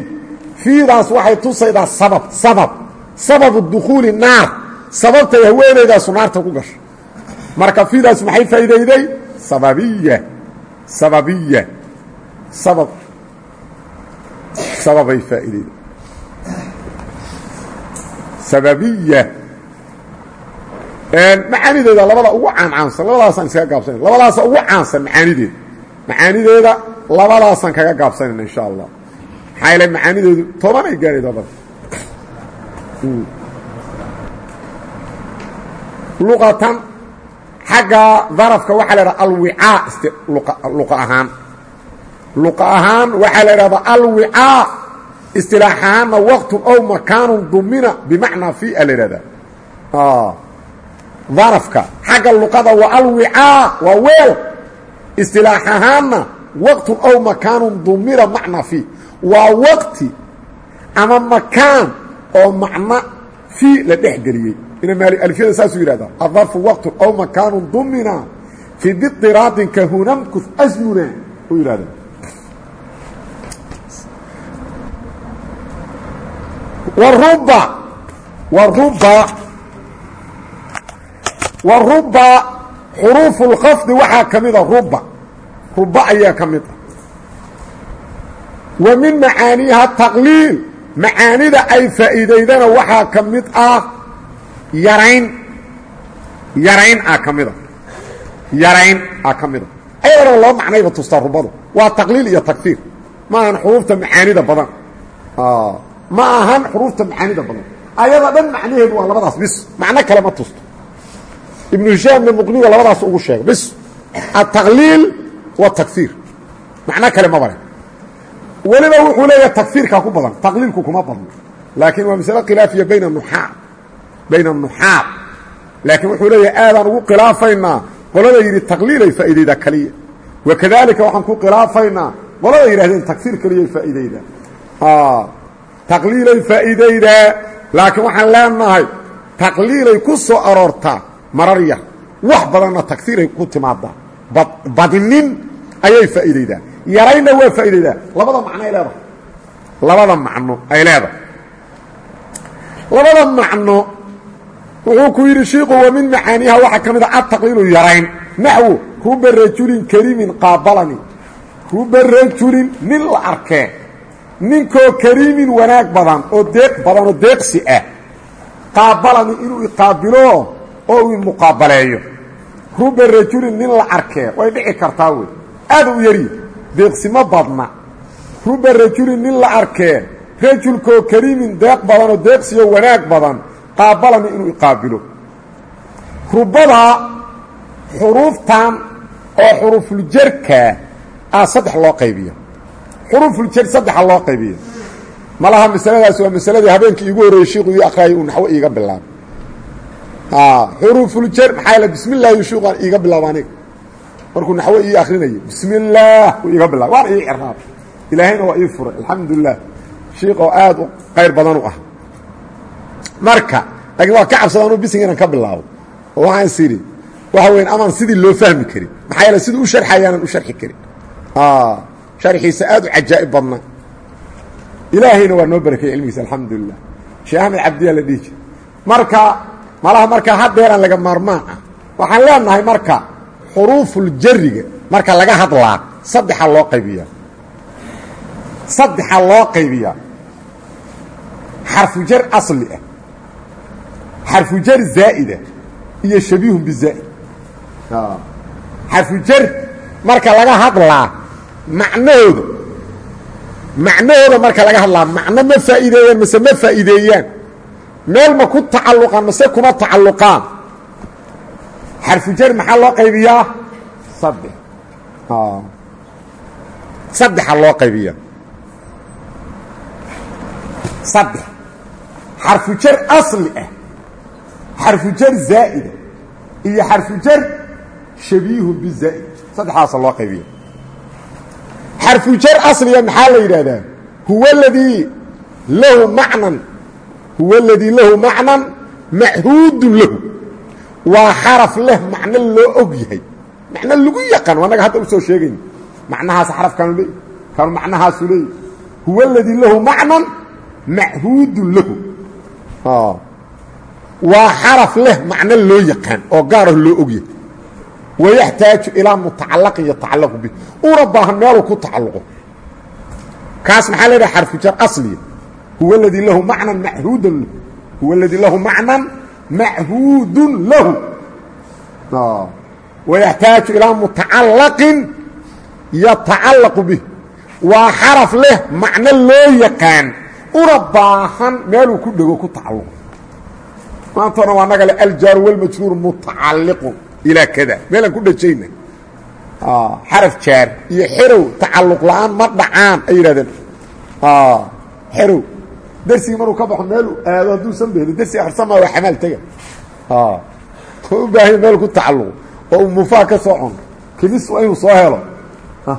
fiidaas waxay tusaydaa sabab. Sabab. Sababu dukhuuli naar sababtay haweenaydaasu naarta ku gasho marka fiidaas maxay faa'iidayday sababiya. Sababiya. Sabab. Sababay faa'iidayday sababiya. Macaanideeda labada ugu caancaansan labadaasaan iskaga gaabsanayna labadaasa ugu caansan macaanideeda macaanideeda labadaasaan kaga gaabsanayna insha allah. Maxaa yaele macaanideedu tobanay gaarayda bada luqatan xagga darafka waxaa la idhaha alwicaa luqa ahaan. Luqa ahaan waxaa la idhahdaa alwicaa istilaax ahaanna waqtun ow makaanun dumina bimacnaa fi a la idhahdaa darafka xagga luqada waa alwicaa waa weel. Istilaax ahaanna waqtun ow makaanun dumina macnaa fi waa waqti ama makaan oo macno fii la dhex geliyey alfyada saasuu yidhahdaa adarfu waqtun ow makaanun dumina fii diqiraadin ka hunamkus asmuna u yidhahda waruba waruba waruba xuruufu اlkhafdi waxaa ka mida ruba ruba ayaa ka mid ah wa min macaaniiha taqliil macaanida ay faa'iidaydana waxaa ka mid ah yarayn. Yarayn a ka yarayn a ka mida. Loo macnayba tustaa rubadu waa taqliil iyo takfiir. Ma ahan xuruufta macaanida badan. Ma ahan xuruufta macaanida badan. Ayada dhan macnaheedu waa labadaas bis. Macno kale ma tusto ibnu hishaamna muqniga labadaas ugu sheega bis. Ataqliil watakfiir macno kale ma bare weliba wuxuu leeyahay takfiirkaa ku badan taqliilku kuma badno laakiin waa masale khilaafiya bayna nuxaab bayna anuxaab laakiin wuxuu leeyahay aadaan ugu khilaafaynaa qolada yidhi taqliilay faa'iidaydaa keliya wakadaalika waxaan ku khilaafaynaa qolada yidhahdeen takfiir keliyay faa'iidaydaa taqliilay faa'iidaydaa laakiin waxaan leenahay taqliilay ku soo aroortaa marar yar wax badanna takfiiray ku timaadaa badinin ayay faa'iidaydaa yaraynna waa faa'iidaydaa labada macno ay leedahay labada macno ay leedahay labada macno wuxuu ku yidhi shiiku wa min macaaniiha waxaa ka mid a ataqliilu yarayn. Naxwu ruba rajulin kariimin qaabalani. Ruba rajulin nin la arkee. Ninkoo kariimin wanaag badan oo deeq badan oo deeqsi ah. Qaabalani inuu iqaabilo oo uu muqaabaleeyo. Ruba rajulin nin la arkee. Way dhici kartaa wey. Aad u yari deeqsimo badna. Ruba rajulin nin la arkee. Rajulkoo kariimin deeq badan oo deeqsiyo wanaag badan qaabalani inuu iqaabilo rubadaa xuruuftan oo xuruufuljarkaa ah saddex loo qaybiya xuruufuljar saddexa loo qaybiya malaha masaladaas waa masaladii habeenkii iigu horreeyey shiiku ii aqraayay uu naxwo iiga bilaabo xuruufuljar maxaa yaele bismi illaahi shiiqaan iiga bilaabo aniga. Markuu naxwo ii akrinayay bismi illaah uu iiga bilaabo waana ii ciraab ilaahayna waa ii furay alxamdulilah shiiq oo aad u qayr badan u ah marka laakiin waa ka cabsada anuu bisinga inaan ka bilaabo. Oo waxaan is idhi waxa weyan amaan sidii loo fahmi karin maxaa yeele sidii u sharxayaanan u sharxi karin sharxiisa aad u cajaa'ib badna. Ilaahayna waa noo barakeyey cilmigiisa alxamdulilah sheekh axmed cabdiyaa la dhihi jir marka malaha marka haddeeraan laga maarmaan ah. Waxaan leenahay marka xuruufuljariga marka laga hadlaa saddexa loo qaybiyaa. Saddexa loo qaybiyaa. Xarfujar asli ah xarfujar zaa'ida iyo shabiihun bizaa'id xarfujar marka laga hadlaa macnahooda macnahooda marka laga hadlaa macno ma faa'iideeyaan mase ma faa'iideeyaan meel ma ku tacalluqaan mase kuma tacalluqaan xarfujar maxaa loo qaybiyaa saddex saddexa loo qaybiyaa saddex xarfujar asli ah xarfujar zaa'ida iyo xarfujar shabiihun bizaa'id saddexdaasa loo qaybiya xarfujar asliga maxaa la yidhaahdaa? Huwa aladii lahu macnan. Huwa اladii lahu macnan machuudun lahu. Waa xaraf leh macno loo og yahay. Macno lagu yaqaan annaga hadda u soo sheegayna macnahaas xarafkaanu leey kanu macnahaasu leey huwa اladii lahu macnan machuudun lahu waa xaraf leh macno loo yaqaan oo gaarah loo og yahay wayaxtaaju ilaa mutacalaqin yatacallaqu bih una baahan meeluu ku tacalluqo. Kaas maxaa la ydhaha xarfu jar asliya. Huwa اladii lahu macnan machuudan lahu. Huwa اladii lahu macnan machuudun lahu. Wayaxtaaju ilaa mutacallaqin yatacallaqu bih waa xaraf leh macno loo yaqaan. Una baahan meeluu ku dhego ku tacalluqo maantana waa naga le aljaaru wاlmajruur mutacalliqun ilaa kada meelaan ku dhajayna xaraf jaar iyo xerow tacalluq la'aan ma dhacaan ay yidhahdeen. Xerow. Dersigii maruu ka baxo meel aado hadduusan behelin dersi akhrisanmaa waa xamaal tega. U baahanya meel ku tacalluqo oo uu mufaa ka soo cuno kimis waa inuu soo helo.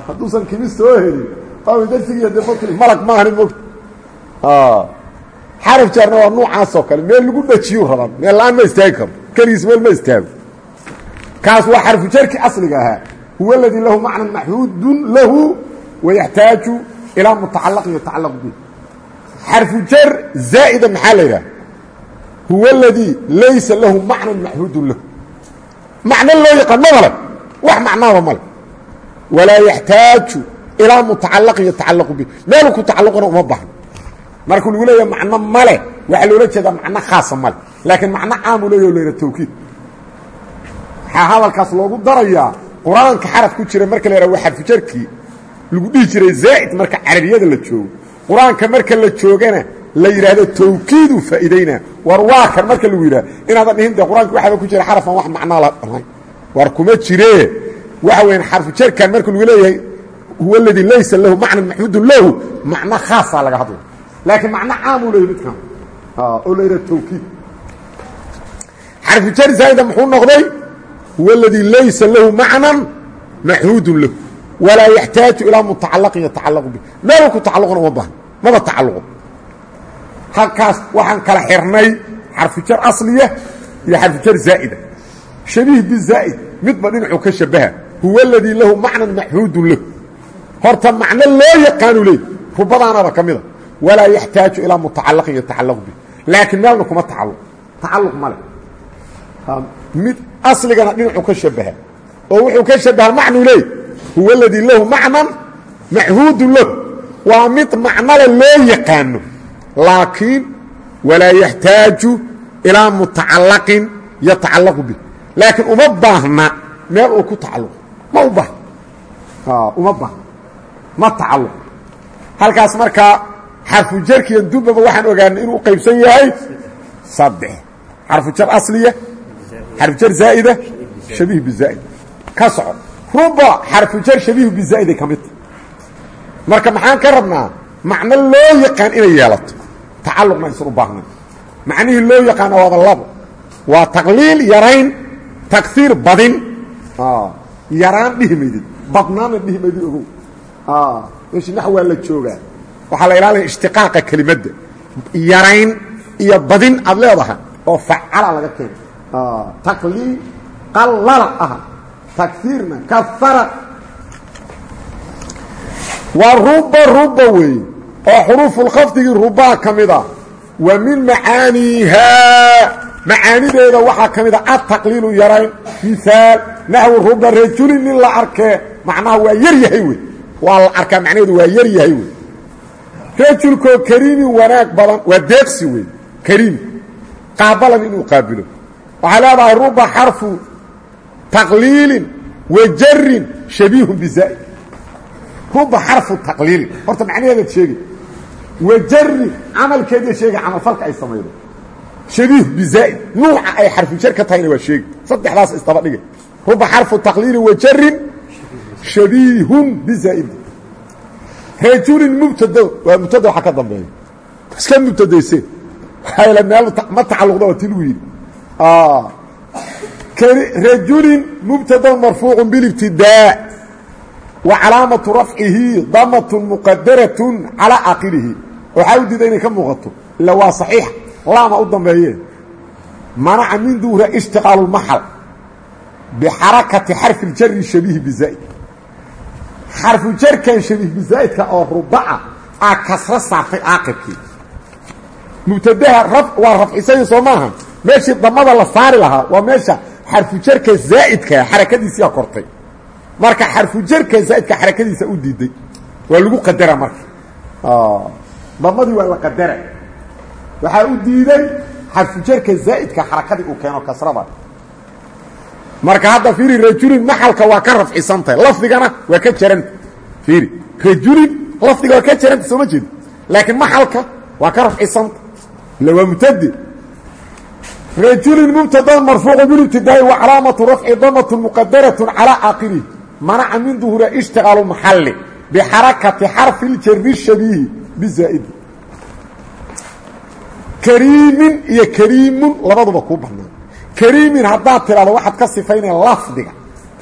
Hadduusan kimis soo helin waa dersigii de mt malag maahani mogta xaraf jaarna waa nuucaasoo kale meel lagu dhajiyu rabaan meel la'aan ma istaagi karo keligiis meel ma istaago kaas waa xarfu jarki asliga ahaa. Huwa اladii lahu macnan maxuudun lahu wayaxtaaju ilaa mutacalaqin yatacallaqu bih xarfu jar zaa'ida maxaa la yidhaha huwa اladii laysa lahu macnan maxuudun lahu. Macno loo yaqaan mabale wax macnaaba male walaa yaxtaaju ilaa mutacalaqin yatacallaqu bih meeluu ku tacalluqana uma bahno markuu lagu leeyaha macno male waxaa loola jeedaa macno khaasa male. Laakiin macno caamu leeyaho layha tawkiid. Waxaa hadalkaas loogu darayaa qur'aanka xaraf ku jira marka la yhaha waa xarfujarkii lagu dhihi jiray zaa'id marka carabiyada la joogo. Qur'aanka marka la joogana la yidhaahdo tawkiiduu faa'iidaynaa war waa kan marka lagu yidhaha inaadan dhihin dee qur'aanka waxaaba ku jira xarafan wax macnaa lahayn war kuma jiree waxa weeyaan xarfujarkan marka lagu leeyahay huwa aladii laysa lahu macnan maxmuudun lahu. Macno khaasaa laga hadlay laakiin macno caamuu leeyahy midkan. Oo la yidhaha tawkiid xarfujar zaa'ida muxuu noqday? Huwa اladii laysa lahu macnan maxuudun lahu. Walaa yaxtaaju ilaa mutacalaqin yatacallaqu bih meeluu ku tacalluqna uma baahno maba tacalluqo. Halkaas waxaan kala xirnay xarfujar asliya iyo xarfujar zaa'ida. Shabiih bizaa'id midba dhinacuu ka shabaha. Huwa اladii lahu macnan maxuudun lahu. Horta macno loo yaqaanu leey rubadaanaba ka mida walaa yaxtaaju ilaa mutacalaqin yatacallaqu bih laakiin meelna kuma tacalluq tacalluq male mid asligana dhinacuu ka shabaha oo wuxuu ka shabaha macnuu leey huwa اladii lahu macnan machuudun lahu waa mid macnole loo yaqaano laakiin walaa yaxtaaju ilaa mutacalaqin yatacallaqu bih laakiin uma baahna meel uu ku tacalluqo ma u baahna uma baahna ma tacalluq halkaas markaa xarfu jarkiya dubaba waxaan ogaanay inuu qaybsan yahay saddex. Xarfu jar asliya xarfu jar zaa'ida shabiih bizaa'id ka soco. Ruba xarfu jar shabiihu bizaa'iday ka midta marka maxaan ka rabnaa macno loo yaqaan inay yeelato. Tacalluqna aysan u baahnayn. Macnihii loo yaqaana waaba labo waa taqliil yarayn tagiir badin. Yaraan dhihi maydid badnaana dhihi maydid ogow. Meshi nax la joogaa waxaa la ilaalinaya ishtiqaaqa kelimadda yarayn iyo badin aad leedahay oo facala laga keena taqliil qallala aha. Tagiirna kaara waa ruba ruba weeye oo xuruufulkhafdigii rubaa ka mid a wa min macaaniihaa macaanideeda waxaa ka mid a adtaqliilu yarayn. Miaal naxwi ruba rajulin nin la arkee. Macnaha waa yar yahay wey waa la arkaa macnaheedu waa yar yahay wey rajulkoo kariimin wanaag badan waa deeqsi wey kariim qaabalan inuu qaabilo. Waxaa leedahay ruba xarfu taqliilin wa jarin shabiihun bizaa'id ruba xarfu taqliilin. Horta macnaheedaad sheegi. Wa jarin camalkeediya sheega camalfalka ay samaydo. Shabiih bizaa'id nuuca ay xarfu jar ka tahayna waa sheegi. Saddexdaas isdaba dhigay. Ruba xarfu taqliilin wa jarin shabiihun bizaa'id rajulin mubtado waa mubtada waxa ka dambeeya. Iska mubtadayseen waxaa meel ma tacalluqda waa ti lagu yidhi. Rajulin mubtada marfuucu bilibtidaa wa calaamatu rafcihi damatun muqadaratun calaa aakhirihi waxaa u diida inay ka muuqato. Ila waa saxiix. Laama u dambeeye. Manaca min duhra ishtiqaalu maxal. Bixarakati xarfi ljari shabiihi bizaa'id xarfu jarkan shabiih bizaa'idka oo rubaca aa kasro saartay caaqibkii mubtadaha raf waa rafcisaya soo maaha. Meeshii damada la saari lahaa waa meesha xarfujarka zaa'idkaa xarakadiisiyaa kortay. Marka xarfujarka zaa'idka xarakadiisa u diiday. Waa lagu qadara marka. Damadii waa la qadara waxaa u diiday xarfujarka zaa'idka xarakadii uu keeno kasrada marka hadda fiiri rajulin maxalka waa ka rafcisantahay. Lafdigana waa ka jaranta fiiri rajulin lafdiga waa ka jaranta soo ma jeedi laakiin maxalka waa ka rafcisanta. Ila waa mubtade rajulin mubtada marfuucu bilibtidaa'i wa calaamatu rafci damatun muqadaratun calaa caaqilihi manaca min duhura ishtiqaalu maxalli bixarakati xarfi ljari shabiihi bizaa'idi kariimin iyo kariimun labaduba kuu banaan kariimin haddaad tidhahdo waxaad ka sifaynaya lafdiga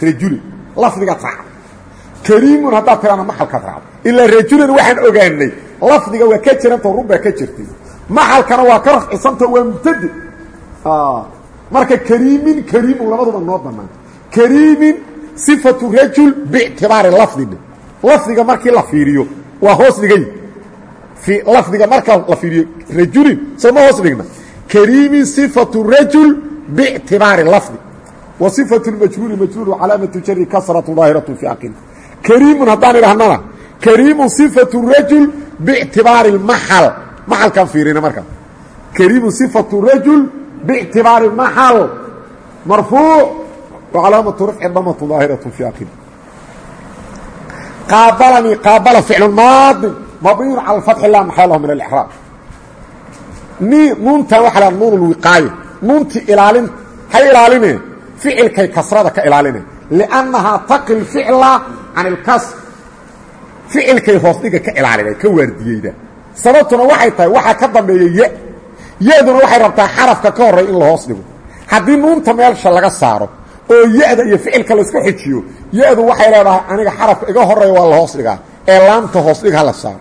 rajulin lafdigaad raacdo kariimun haddaad tidhahdo maxalkaad raacdo ilaa rajulin waxaan ogaanay lafdiga waa ka jirantao run baa ka jirtay. Maxalkana waa ka rafcisantao waa mubtade marka kariimin kariimun labaduba noo banaan kariimin sifatu rajul biictibaari lafdine lafdiga markii la fiiriyo waa hoos dhigay. Lafdiga marka la fiiriyo rajulin soo ma hoos dhigna. Kariimin sifatu rajul biictibaari lafdi wa sifatu majhuuli majhuul calaamatu jari kasratu daahiratu fi aqil kariimun haddaan idhahnana kariimun sifatu rajul biictibaari maxal maxalkaan fiirina markaa kariimun sifatu rajul باعتباaر محل مرفوع وعلاaمة رفع dmة ظاaهرة في akhر قاaبلني قاaبل فعل ماaض مبني على الفتح لا محل له من الإحراب nuunta waa l nuun الوقاaية nuunti ilaalin ha ilaaline ficilkay kasrada ka ilaaline. liannahaa taqi lficla can ilkasr ficilkay hoosdhiga ka ilaalina ka waardiyeyda. Sababtuna waxay tahay waxaa ka dambeeya ya ya-duna waxay rabtaa xarafka ka horey in la hoos dhigo haddii nuunta meelsha laga saaro oo ya-da iyo ficilka layska xijiyo ya-du waxay leedahay aniga xarafka iga horreeya waa la hoos dhigaa ee laanta hoosdhig ha la saaro.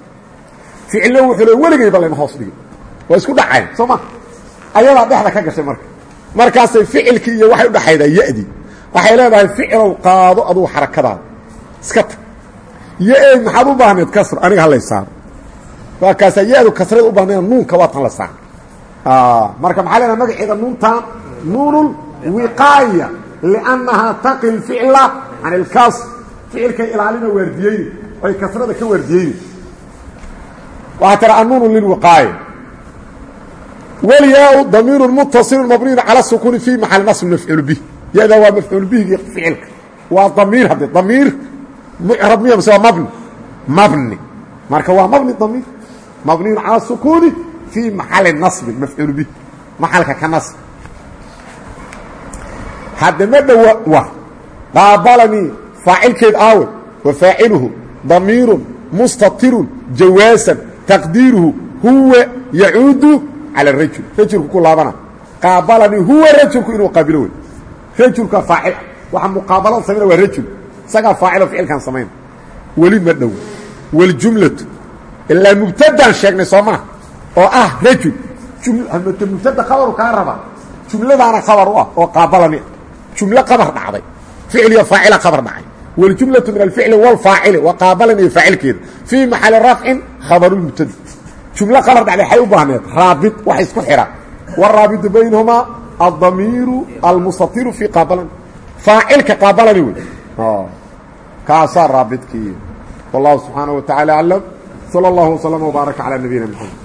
Ficilna wuxuu le weligayba layna hoos dhiga waa isku dhaceen soo ma? Ayadaa dhexda ka gashay marka. Markaasay ficilkii iyo waxay udhaxaydaa ya-dii waxay leedahay ficilow qaado adugu xarakadaada iska tag. Ya-ey maxaad u baahneed kasr aniga halay saaro waa kaasaa ya-du kasrada u baahneed nuunka waa tan la saaro marka maxaa leedaha magaceeda nuuntan nuun wiqaaya liannahaa taqi lficla can ilkasr ficilkay ilaalina waardiyeyni oy kasrada ka waardiyeyni waxaa tira annuunu lilwiqaaya walyaa damiiru mutasilu mabniyu cala sukuuni fi maxali nasb mafcuul bih yadaa waa mafcuul bihgii ficilka waa damiir hadde damiir mucrab miya mise waa mabni mabni marka waa mabni damiir mabniyun cala sukuuni في محل نصب مفعول به محلka ka نصب hadda ma dhow qaabalnي فaacilkeed aawe وفاaciلهu ضميir مستطir جawاaسا تقديiرهu huوa يacuud calى rajul rajulku ku laabana qaabalanii huwa rajulku inuu qaabilo wey rajulka faacil waxa muqaabalada samayna waa rajul isagaa faacilo ficilkan samayn weli ma dhow waljumlatu ilaa mubtadaan sheegnay soo maha oo ah rajul mubtada khabaru kaa raba jumladaana khabar u ah oo qaabalani jumlo kabar dhacday ficiliyo faacila kabar dhacay waljumlatu min alficli wاlfaacili wa qaabalani faacilkeeda fii maxali rafcin khabarulmubtada jumlo qabar dhacday waxay u baahneed raabit wax isku xidha wاraabitu baynahumaa aلdamiiru almustatiru fii qaabalani faacilka qaabalani wey kaasaa raabidkii wallahu subxaanaه wa taعalى aclam slى اllah وslم وbaaraka calى nabiyina mxamed